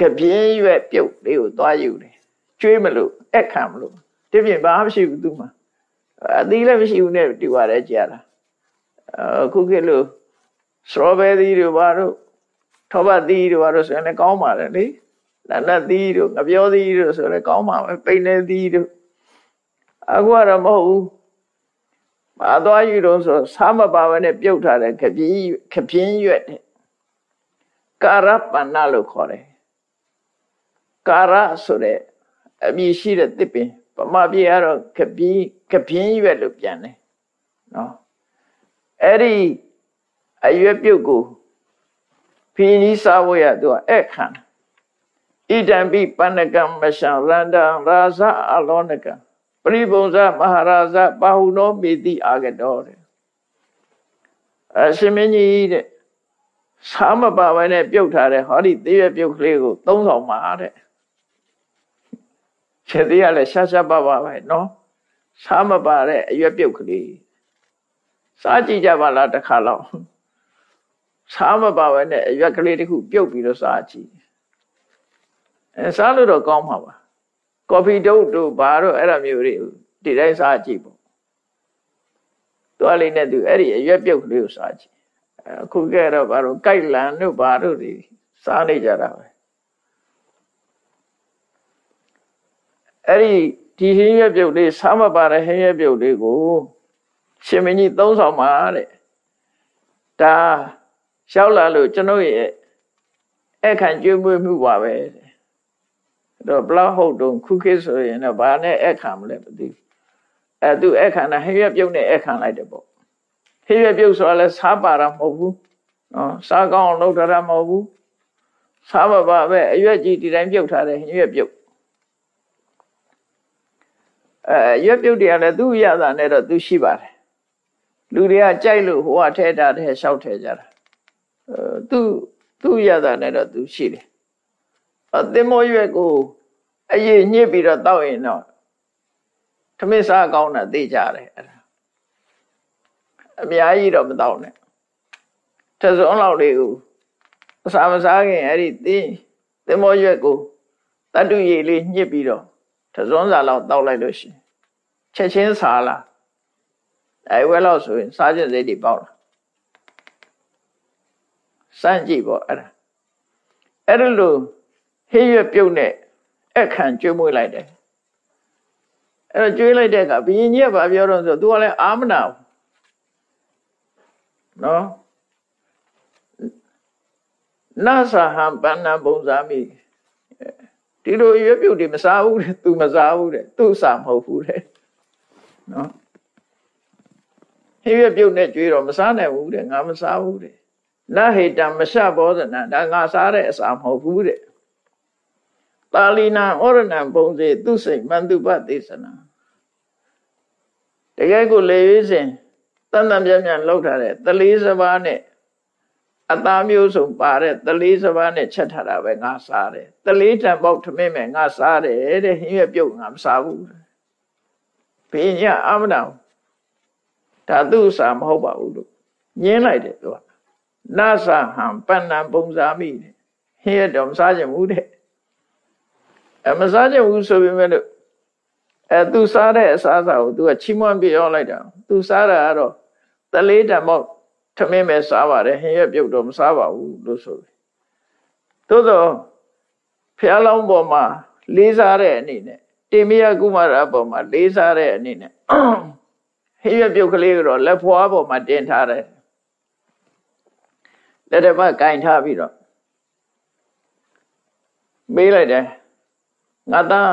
Speaker 1: ကပြင်းရွက်ပြုတ်လေးကိုသွားယူတယ်ကျွေးမလို့အခခံမလို့တပြင်းဘာမှမရှိဘူးသူမှအသီးလည်းမရှိဘူးနဲ့တူပါတယ်ကြာတာအခုခေတ်လို့စရောဘယ်ရီတို့ဘာတို့ထောပတ်သီးတို့ဘာတို့ဆိုရင်လည်းကောင်းပါတယ်လေ နတ်နတ်သီးတို့ငပြောသီးတို့ဆိုလည်းကောင်းပါပဲပိန်နေသီးတို့အခုကတော့မဟုတ်ဘူးဘာသွားယူတော့ဆိုစားမပါဘဲနဲ့ပြုတ်ထားတဲ့ခပြင်းခပြင်းရွက်တဲ့ကာရပဏလို့ခေါ်တယ်ကာရဆိုတဲ့အမည်ရှိတဲ့တစ်ပင်ပမာပြေကတော့ခပြင်းခပြင်းရွက်လို့ပြန်တယ်နော်အဲ့ဒီအရွက်ပြုတ်ကိုဖီနီးစားဖို့ရသူကအဲ့ခံ ဣဒံပိပဏကံမရှံရန္တံရာဇအလောနကံပရိပုံဇမဟာရာဇပါဟုနောမေတိအာဂတောတဲ့အရှင်မင်းကြီးတဲ့သာမပါဘဲနဲ့ပြုတ်ထားတဲ့ဟောဒီသေးရပြုတ်ကလေးကိုသုံးဆောင်ပါတဲ့ခြေသေးရလဲရှားရှားပါပါပဲနော်သာမပါတဲ့အရွက်ပြုတ်ကလေးစားကြည့်ကြပါလားတစ်ခါတော့စားမပါဘဲနဲ့အရွက်ကလေးတစ်ခုပြုတ်ပြီးတော့စားကြည့် အဲစားလို့တော့ကောင်းမှာပါကော်ဖီတုပ်တို့ဘာတို့အဲ့လိုမျိုးတွေဒီတိုင်းစားကြည့်ပေါ့သူအလေးနဲ့သူအဲ့ဒီအရွက်ပြုတ်ကလေးကိုစားကြည့်အခုကဲတော့ဘာလို့ကြိုက်လန်တို့ဘာတို့တွေစားနေကြတာပဲအဲ့ဒီဒီဟင်းရွက်ပြုတ်လေးစားမပါတဲ့ဟင်းရွက်ပြုတ်လေးကိုရှင်မင်းကြီးသုံးဆောင်ပါတဲ့ဒါလျှောက်လာလို့ကျွန်ုပ်ရဲ့အခန့်ကျွေးမွေးမှုပါပဲတော့ ဘလောက်ဟုတ်တုံခုခေတ်ဆိုရင်တော့ဘာနဲ့အခန့်မလဲမသိဘူးအဲသူအခန့်နဲ့ဟရွက်ပြုတ်နဲ့အခန့်လိုက်တယ်ပေါ့ဟရွက်ပြုတ်ဆိုတာလဲစားပါတာမဟုတ်ဘူးနော်စားကောင်းအောင်လုပ်ထားတာမဟုတ်ဘူးစားပါပါပဲအရွက်ကြီးဒီတိုင်းပြုတ်ထားတယ်ဟရွက်ပြုတ်အဲရွက်ပြုတ်တွေကလည်းသူ့ရတာနဲ့တော့သူရှိပါတယ်လူတွေကကြိုက်လို့ဟိုကထဲတာထဲလျှောက်ထဲကြတာအဲသူသူ့ရတာနဲ့တော့သူရှိတယ်အ သင်္မောရွက်ကိုအရေးညှစ်ပြီးတော့တောက်ရင်တော့ထမင်းစားကောင်းတာသိကြတယ်အဲ့ဒါအများကြီးတော့မတောက်နဲ့တစုံလောက်လေးကိုအစာမစားခင်အဲ့ဒီသင်သင်္မောရွက်ကိုတတ္တုရည်လေးညှစ်ပြီးတော့တစုံစာလောက်တောက်လိုက်လို့ရှိရင်ချက်ချင်းစားလာအဲဝဲလောက်ဆိုရင်စားခြင်းစိတ်တွေပေါက်လာစမ်းကြည့်ပေါ့အဲ့ဒါအဲ့ဒါလို့ ဟေးရွပြုတ်နဲ့အခန့်ကျွေးမွေးလိုက်တယ်အဲ့တော့ကျွေးလိုက်တဲ့အခါဘုရင်ကြီးကဘာပြောတော့ဆို तू ကလည်းအာမနာဘူးနော်နာသဟံပဏ္ဏပုံစံမိဒီလိုရွက်ပြုတ်တွေမစားဘူးတဲ့ तू မစားဘူးတဲ့သူ့စာမဟုတ်ဘူးတဲ့နော်ဟိရွက်ပြုတ်နဲ့ကြွေးတော့မစားနိုင်ဘူးတဲ့ငါမစားဘူးတဲ့နဟေတံမရှဘောဇနဒါငါစားတဲ့အစာမဟုတ်ဘူးတဲ့ ပါဠိနာဩရဏံပုံစေသူစိတ်မန္တုပသေသနာတကယ်ကိုလေရွေးစဉ်တန်တန်ပြန့်ပြန့်လောက်ထားတဲ့တလေးစပါးနဲ့အသားမျိုးစုံပါတဲ့တလေးစပါးနဲ့ချက်ထားတာပဲငါစားတယ်တလေးတံပေါက်ထမင်းမဲ့ငါစားတယ်တဲ့ဟင်းရွက်ပြုတ်ငါမစားဘူးဘင်းညအမနာဒါသူ့စာမဟုတ်ပါဘူးလို့ညင်းလိုက်တယ်သူကနာသဟံပဏ္ဏပုံစာမိတဲ့ဟင်းရွက်တော့မစားကြဘူးတဲ့ အမစားကြဘူးဆိုပေမဲ့လို့အဲသူစားတဲ့အစားအစာကိုသူကချီးမွမ်းပြောလိုက်တာသူစားတာကတော့တလေးတံပေါက်ထမင်းပဲစားပါတယ်ဟင်းရွက်ပြုတ်တော့မစားပါဘူးလို့ဆိုပြီသို့သောဖျားလောင်းပေါ်မှာလေးစားတဲ့အနေနဲ့တေမယကုမာရပေါ်မှာလေးစားတဲ့အနေနဲ့ဟင်းရွက်ပြုတ်ကလေးကတော့လက်ဖွားပေါ်မှာတင်ထားတယ်လက်တစ်ပတ်ကင်ထားပြီးတော့မေးလိုက်တယ် ငါသား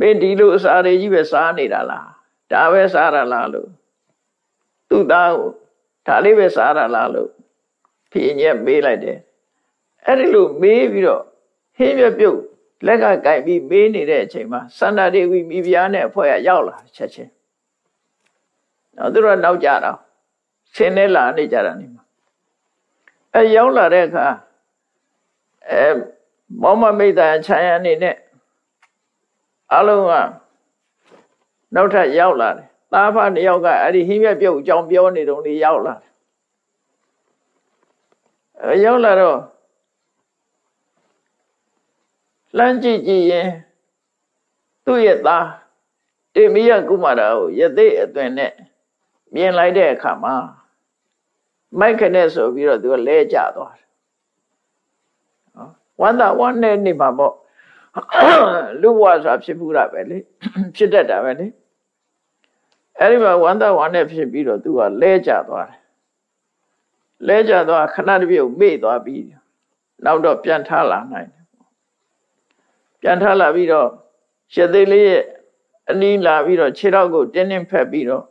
Speaker 1: မင်းဒီလိုအစာတွေကြီးပဲစားနေတာလားဒါပဲစားရလားလို့သူ့သားကိုဒါလေးပဲစားရလားလို့ဖြေညက်မေးလိုက်တယ်အဲ့ဒီလိုမေးပြီးတော့ဟင်းရွက်ပြုတ်လက်ကကြိုက်ပြီးမေးနေတဲ့အချိန်မှာစန္ဒဒေဝီမိဖုရားနဲ့အဖွဲ့ကရောက်လာချက်ချင်းတော့သူတို့နောက်ကြတာဆင်းနေလာနေကြတာနေမှာအဲရောက်လာတဲ့အခါအဲမောမမိတ်တန်ခြံရအနေနဲ့ အလုံးကနောက်ထပ်ရောက်လာတယ်သားဖနှစ်ယောက်ကအဲ့ဒီဟင်းရွက်ပြုတ်အကြောင်းပြောနေတုန်းလေးရောက်လာတယ်အဲရောက်လာတော့လှမ်းကြည့်ကြည့်ရင်သူ့ရဲ့သားတေမိယကုမာရကိုယသိအသွင်နဲ့မြင်လိုက်တဲ့အခါမှာမိုက်ခနဲ့ဆိုပြီးတော့သူကလဲကျသွားတယ်ဝမ်းသာဝမ်းနဲ့နေမှာပေါ့ လူဘဝဆိုတာဖြစ်ဘူးတာပဲလေဖြစ်တတ်တာပဲလေအဲ့ဒီမှာဝမ်းသာဝမ်းနဲ့ဖြစ်ပြီးတော့သူကလဲကျသွားတယ်လဲကျသွားခဏတပြုတ်မေ့သွားပြီးနောက်တော့ပြန်ထလာနိုင်တယ်ပြန်ထလာပြီးတော့ရှစ်သေးလေးရဲ့အနီးလာပြီးတော့ခြေထောက်ကိုတင်းတင်းဖက်ပြီးတော့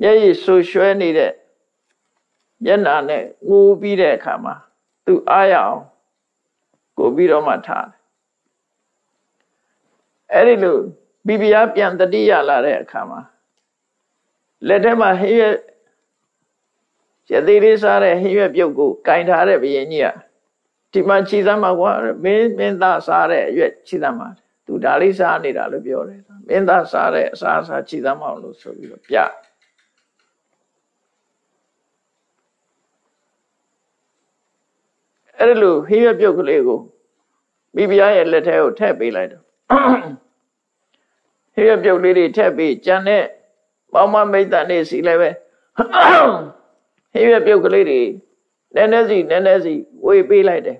Speaker 1: မျက်ရည်ဆူရွှဲနေတဲ့မျက်နာနဲ့ငိုပြီးတဲ့အခါမှာသူအားရအောင် ကိုပြီးတော့မှထားတယ်အဲ့ဒီလိုဘီဘီယာပြန်တတိရလာတဲ့အခါမှာလက်ထဲမှာဟင်းရွက်ရသေးလေးစားတဲ့ဟင်းရွက်ပြုတ်ကိုကင်ထားတဲ့ဘယင်ကြီးကဒီမှာခြိသမ်းမှာကွာမင်းမင်းသားစားတဲ့အရွက်ခြိသမ်းမှာသူဒါလေးစားနေတာလို့ပြောတယ်မင်းသားစားတဲ့အစားအစာခြိသမ်းမအောင်လို့ဆိုပြီးတော့ပြအဲ့ဒီလိုဟင်းရွက်ပြုတ်ကလေးကို မိဖုရားရဲ့လက်ထဲကိုထည့်ပေးလိုက်တော့ဟင်းရွက်ပြုတ်လေးတွေထည့်ပေးကြံတဲ့ပေါင်းမမိတ်တန်နေစီလည်းပဲဟင်းရွက်ပြုတ်ကလေးတွေနည်းနည်းစီနည်းနည်းစီဝေပေးလိုက်တယ်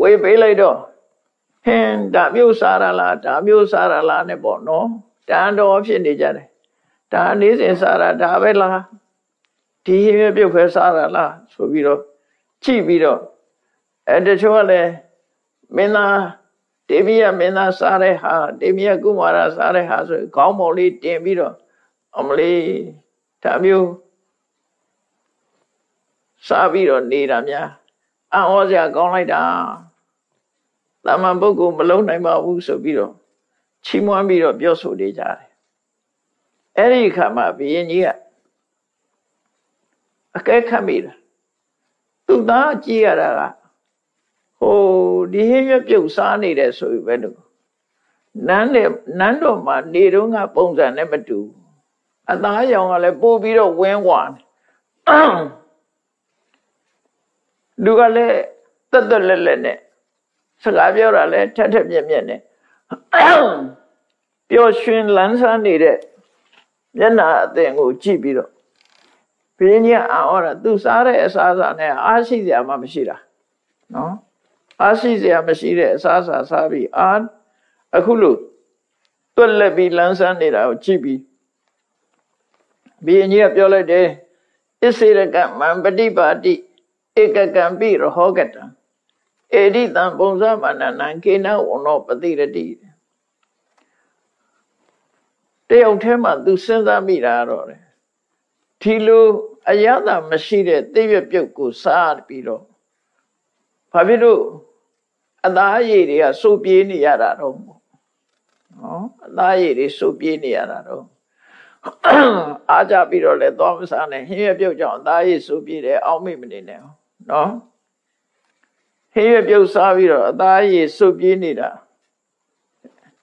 Speaker 1: ဝေပေးလိုက်တော့ဟင်းဒါမျိုးစားရလားဒါမျိုးစားရလားနဲ့ပေါ့နော်တန်တော်ဖြစ်နေကြတယ်ဒါနေ့စဉ်စားရဒါပဲလားဒီဟင်းရွက်ပြုတ်ပဲစားရလားဆိုပြီးတော့ကြည့်ပြီးတော့ အဲတချို့ကလည်းမင်းသားတေမိယမင်းသားစားတဲ့ဟာတေမိယကုမာရစားတဲ့ဟာဆိုခေါင်းပေါ်လေးတင်ပြီးတော့အမလေးဒါမျိုးစားပြီးတော့နေတာများအံ့ဩစရာကောင်းလိုက်တာတာမန်ပုဂ္ဂိုလ်မလုံးနိုင်ပါဘူးဆိုပြီးတော့ချီးမွမ်းပြီးတော့ပြောဆိုနေကြတယ်အဲ့ဒီခါမှာဘုရင်ကြီးကအကဲခတ်မိတာသူ့သားကြည့်ရတာက ဟိုဒီဟင်းရွက်ပြုတ်စားနေတယ်ဆိုပြီးပဲလို့နန်းနဲ့နန်းတော်မှာနေတော့ကပုံစံနဲ့မတူအသားရောင်ကလည်းပို့ပြီးတော့ဝင်းဝါလူကလည်းတက်တက်လက်လက်နဲ့စကားပြောတာလည်းထက်ထက်မြက်မြက်နဲ့ပျော်ရွှင်လန်းဆန်းနေတဲ့မျက်နှာအသင်ကိုကြည့်ပြီးတော့ဘင်းကြီးအာဟောတာသူစားတဲ့အစားအစာနဲ့အားရှိစရာမှမရှိတာနော် အားရှိစရာမရှိတဲ့အစားအစာစားပြီးအားအခုလို့တွက်လက်ပြီးလန်းဆန်းနေတာကိုကြည့်ပြီးဘီအကြီးကပြောလိုက်တယ်အစ္စေရကမံပฏิပါတိဧကကံပိရဟောကတံဧဒိတံပုံစမနနံကေနဝနောပတိရတိတယောက်ထဲမှာသူစဉ်းစားမိတာတော့တယ်ဒီလိုအယတာမရှိတဲ့သိရွပြုတ်ကိုစားပြီးတော့ ဘာဖြစ်လို့အသားရည်တွေကစုပ်ပြေးနေရတာတော့နော်အသားရည်တွေစုပ်ပြေးနေရတာတော့အားကြပြီးတော့လဲသွားမစားနဲ့ဟင်းရပြုတ်ကြောင့်အသားရည်စုပ်ပြေးတယ်အောက်မိမနေနဲ့နော်ဟင်းရပြုတ်စားပြီးတော့အသားရည်စုပ်ပြေးနေတာ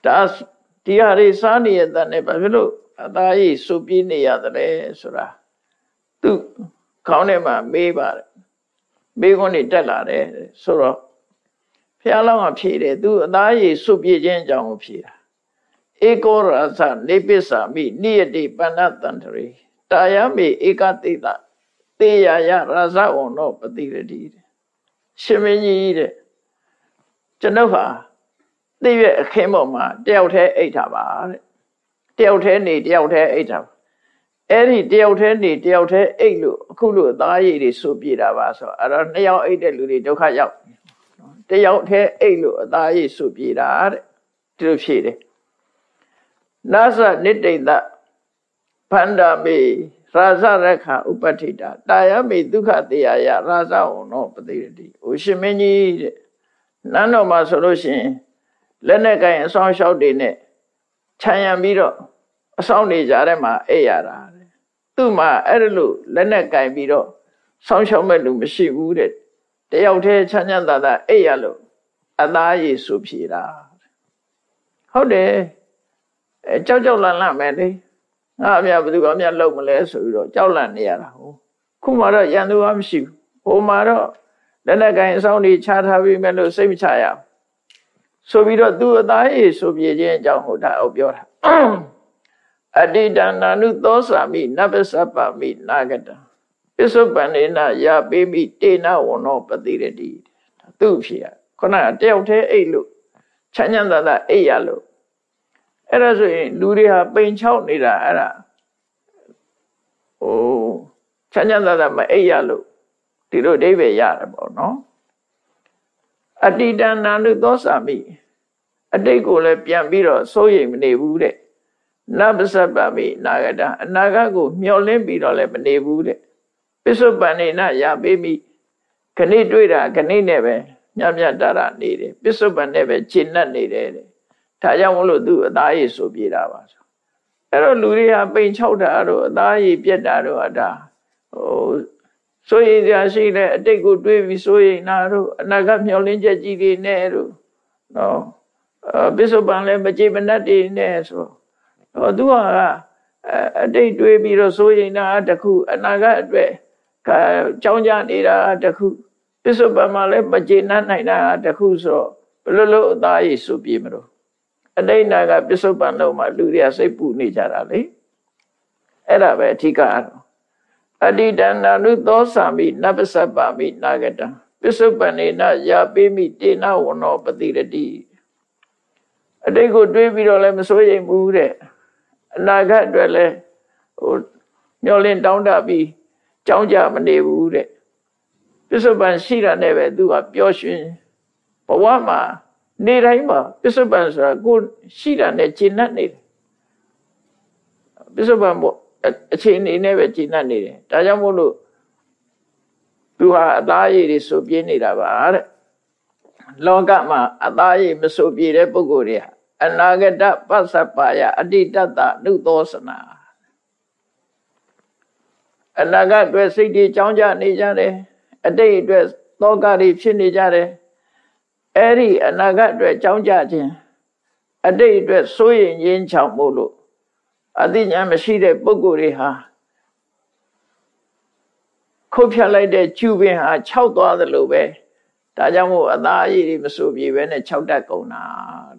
Speaker 1: ဒါဒီဟာတွေစားနေရတဲ့နဲ့ဘာဖြစ်လို့အသားရည်စုပ်ပြေးနေရတယ်ဆိုတာသူခေါင်းထဲမှာမေးပါတယ် မေးခွန်းတွေတက်လာတယ်ဆိုတော့ဖះလောင်းကဖြေတယ်သူအသားရည်စုပ်ပြေးခြင်းအကြောင်းကိုဖြေတာဧကောရသနေပစ္ဆာမိနိယတိပဏ္ဏတန္တရေတာယမေဧကတိတတေယယရဇဝံနောပတိရတိရှင်မင်းကြီးတဲ့ကျွန်ုပ်ဟာသိရဲ့အခင်းပေါ်မှာတယောက်တည်းအိတ်တာပါတဲ့တယောက်တည်းနေတယောက်တည်းအိတ်တာ အဲ့ဒီတယောက်တည်းနေတယောက်တည်းအိတ်လို့အခုလို့သားရည်တွေဆိုပြတာပါဆိုအဲ့တော့နှစ်ယောက်အိတ်တဲ့လူတွေဒုက္ခရောက်တယောက်တည်းအိတ်လို့အသားရည်ဆိုပြတာတဲ့ဒီလိုဖြေတယ်နာသနိတိတဗန္ဒမေရာဇရခဥပဋ္ဌိတာတာယမေဒုက္ခတရားယရာဇဝနောပတိရတိ။အိုရှင်မင်းကြီးတဲ့နန်းတော်မှာဆိုလို့ရှိရင်လက်နဲ့ကိုင်အဆောင်လျှောက်တွေနဲ့ခြံရံပြီးတော့အဆောင်နေကြတဲ့မှာအိပ်ရတာတဲ့။ သူ့မှာအဲ့လိုလက်နဲ့ကိုင်ပြီးတော့ဆောင်းလျှောက်မဲ့လူမရှိဘူးတဲ့။တယောက်တည်းချမ်းချမ်းသာသာအိပ်ရလို့အသားရည်ဆူဖြေတာ။ဟုတ်တယ်။အဲကြောက်ကြောက်လန့်လန့်မယ်လေ။ငါအမြဘယ်သူကအမြလုံမလဲဆိုပြီးတော့ကြောက်လန့်နေရတာဟုတ်ခုမှတော့ရန်သူကမရှိဘူးဟိုမှာတော့လက်လက်ကိုင်းအဆောင်တွေခြားထားပြီးမဲ့လို့စိတ်မချရဘူးဆိုပြီးတော့သူ့အသားရည်ဆိုပြေခြင်းအကြောင်းဟိုဒါအောင်ပြောတာ အတိတနာနုသောစာမိနဗ္ဗစပမိနာဂတပစ္စုပန်နေနယာပေမိတေနဝနောပတိရတိသူ့ဖြစ်ရခုနကတယောက်တည်းအိတ်လို့ချမ်းချမ်းသာသာအိတ်ရလို့အဲ့ဒါဆိုရင်လူတွေဟာပိန်ချောက်နေတာအဲ့ဒါဟိုချမ်းချမ်းသာသာမအိပ်ရလို့ဒီလိုအဓိပ္ပာယ်ရတယ်ပေါ့နော်အတိတနာနုသောစာမိအတိတ်ကိုလည်းပြန်ပြီးတော့စိုးရိမ်မနေဘူးတဲ့ နဗ္ဗစပမိနာဂတအနာဂတ်ကို မျှော်လင့်ပြီးတော့လည်းမနေဘူးတဲ့ပစ္စုပန်နေနရပေးမိခဏိတွေ့တာခဏိနဲ့ပဲညမြတရနေတယ်ပစ္စုပန်နဲ့ပဲခြေနှက်နေတယ်တဲ့ဒါကြောင့်မလို့သူအသားရည်ဆိုပြေးတာပါဆိုအဲ့တော့လူတွေကပိန်ချောက်တာတော့အသားရည်ပြက်တာတော့အတာဟိုဆိုရင်ကြာရှိတဲ့အတိတ်ကိုတွေးပြီးဆိုရင်နာတို့အနာဂတ်မျှော်လင့်ချက်ကြီးတွေနဲ့တို့နော်ပစ္စုပန်လည်းမကြည်မနှက်တွေနဲ့ဆိုတော့ သူကအတိတ်တွေးပြီးတော့ဆိုရင်နာတခုအနာဂတ်အတွက်ကြောင်းကြနေတာတခုပစ္စုပန်မှာလည်းမကြည်နှက်နိုင်တာတခုဆိုတော့ဘယ်လိုလုပ်အသားရည်ဆိုပြေးမလို့အတိတ်နာကပစ္စုပန်လုံးမှာလူတွေကစိတ်ပူနေကြတာလေအဲ့ဒါပဲအဓိကတော့အတိတနာနုသောစာမိနဗ္ဗစပမိနာဂတံပစ္စုပန်နေနယာပိမိတေနဝနောပတိရတိအတိတ်ကိုတွေးပြီးတော့လည်းမစိုးရိမ်ဘူးတဲ့ အနာဂတ်အတွက်လည်းဟိုမျောလင့်တောင်းတပြီးကြောင်းကြမနေဘူးတဲ့ပစ္စုပန်ရှိတာနဲ့ပဲသူကပျော်ရွှင်ဘဝမှာနေတိုင်းမှာပစ္စုပန်ဆိုတာကိုရှိတာနဲ့ကျင့်တတ်နေတယ်ပစ္စုပန်ပေါ့အခြေအနေနဲ့ပဲကျင့်တတ်နေတယ်ဒါကြောင့်မို့လို့သူဟာအသားရည်တွေဆိုပြင်းနေတာပါတဲ့လောကမှာအသားရည်မဆိုပြတဲ့ပုဂ္ဂိုလ်တွေဟာ အနာဂတပသပါယအတိတတနုသောစနာအနာဂတ်အတွက်စိတ်တွေကြောင်းကြနေကြတယ်အတိတ်အတွက်သောကတွေဖြစ်နေကြတယ်အဲ့ဒီအနာဂတ်အတွက်ကြောင်းကြခြင်းအတိတ်အတွက်စိုးရင်ရင်းချောင်မို့လို့အသိဉာဏ်မရှိတဲ့ပုဂ္ဂိုလ်တွေဟာခုတ်ဖြတ်လိုက်တဲ့ကျူပင်ဟာခြောက်သွားသလိုပဲဒါကြောင့်မို့အသားရည်တွေမဆိုပြေပဲနဲ့ခြောက်တတ်ကုန်တာတဲ့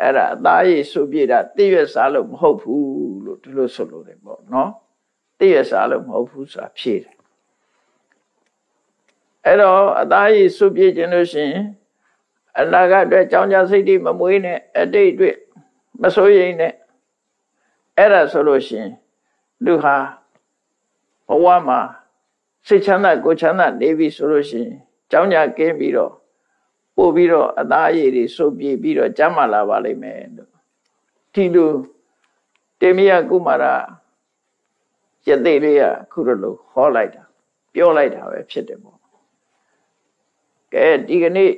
Speaker 1: အဲ့ဒါအသားရည်ဆိုပြေတာတည့်ရွက်စားလို့မဟုတ်ဘူးလို့ဒီလိုဆိုလို့တယ်ပေါ့နော်တည့်ရွက်စားလို့မဟုတ်ဘူးဆိုတာဖြေတယ်အဲ့တော့အသားရည်စွပြည့်ခြင်းလို့ရှိရင်အနာဂတ်အတွက်ကြောင်းကြစိတ်တွေမမွေးနဲ့အတိတ်အတွက်မစိုးရိမ်နဲ့အဲ့ဒါဆိုလို့ရှိရင်လူဟာဘဝမှာစိတ်ချမ်းသာကိုယ်ချမ်းသာနေပြီဆိုလို့ရှိရင်ကြောင်းကြကင်းပြီးတော့ ပို့ပြီးတော့အသားအရည်တွေစုပ်ပြေးပြီးတော့ကျမ်းမာလာပါလိမ့်မယ်လို့ဒီလိုတေမယကုမာရယသိလေးကခုလိုဟောလိုက်တာပြောလိုက်တာပဲဖြစ်တယ်ပေါ့ကဲဒီကနေ့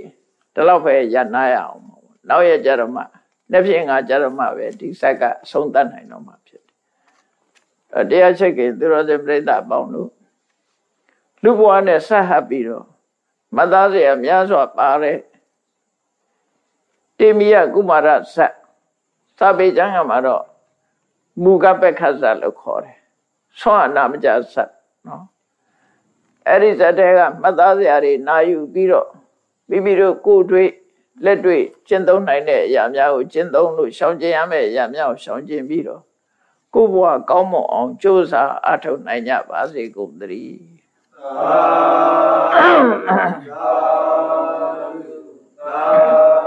Speaker 1: ဒီလောက်ပဲရနာရအောင်ပေါ့နောက်ရကြတော့မှလက်ဖြင့်ငါကြတော့မှပဲဒီဆိုင်ကအဆုံးသတ်နိုင်တော့မှဖြစ်တယ်တရားချက်ကသူတော်စင်ပြိဿအပေါင်းတို့လူဘဝနဲ့ဆက်ဟပ်ပြီးတော့ မသားစရာများစွာပါတဲ့တေမီယကုမာရဆက်စာပေကျမ်းကမှာတော့မူကပက္ခဇလို့ခေါ်တယ်ဆွမ်းအနာမကြဆက်နော်အဲ့ဒီဇတ်တဲကမှတ်သားစရာတွေနာယူပြီးတော့မိမိတို့ကိုယ်တွေ့လက်တွေ့ကျင့်သုံးနိုင်တဲ့အရာများကိုကျင့်သုံးလို့ရှောင်ကျင်ရမယ့်အရာများကိုရှောင်ကျင်ပြီးတော့ကိုယ်ဘဝကောင်းမွန်အောင်ကြိုးစားအထောက်နိုင်ကြပါစေကုန်သတည်း Thou, thou, thou,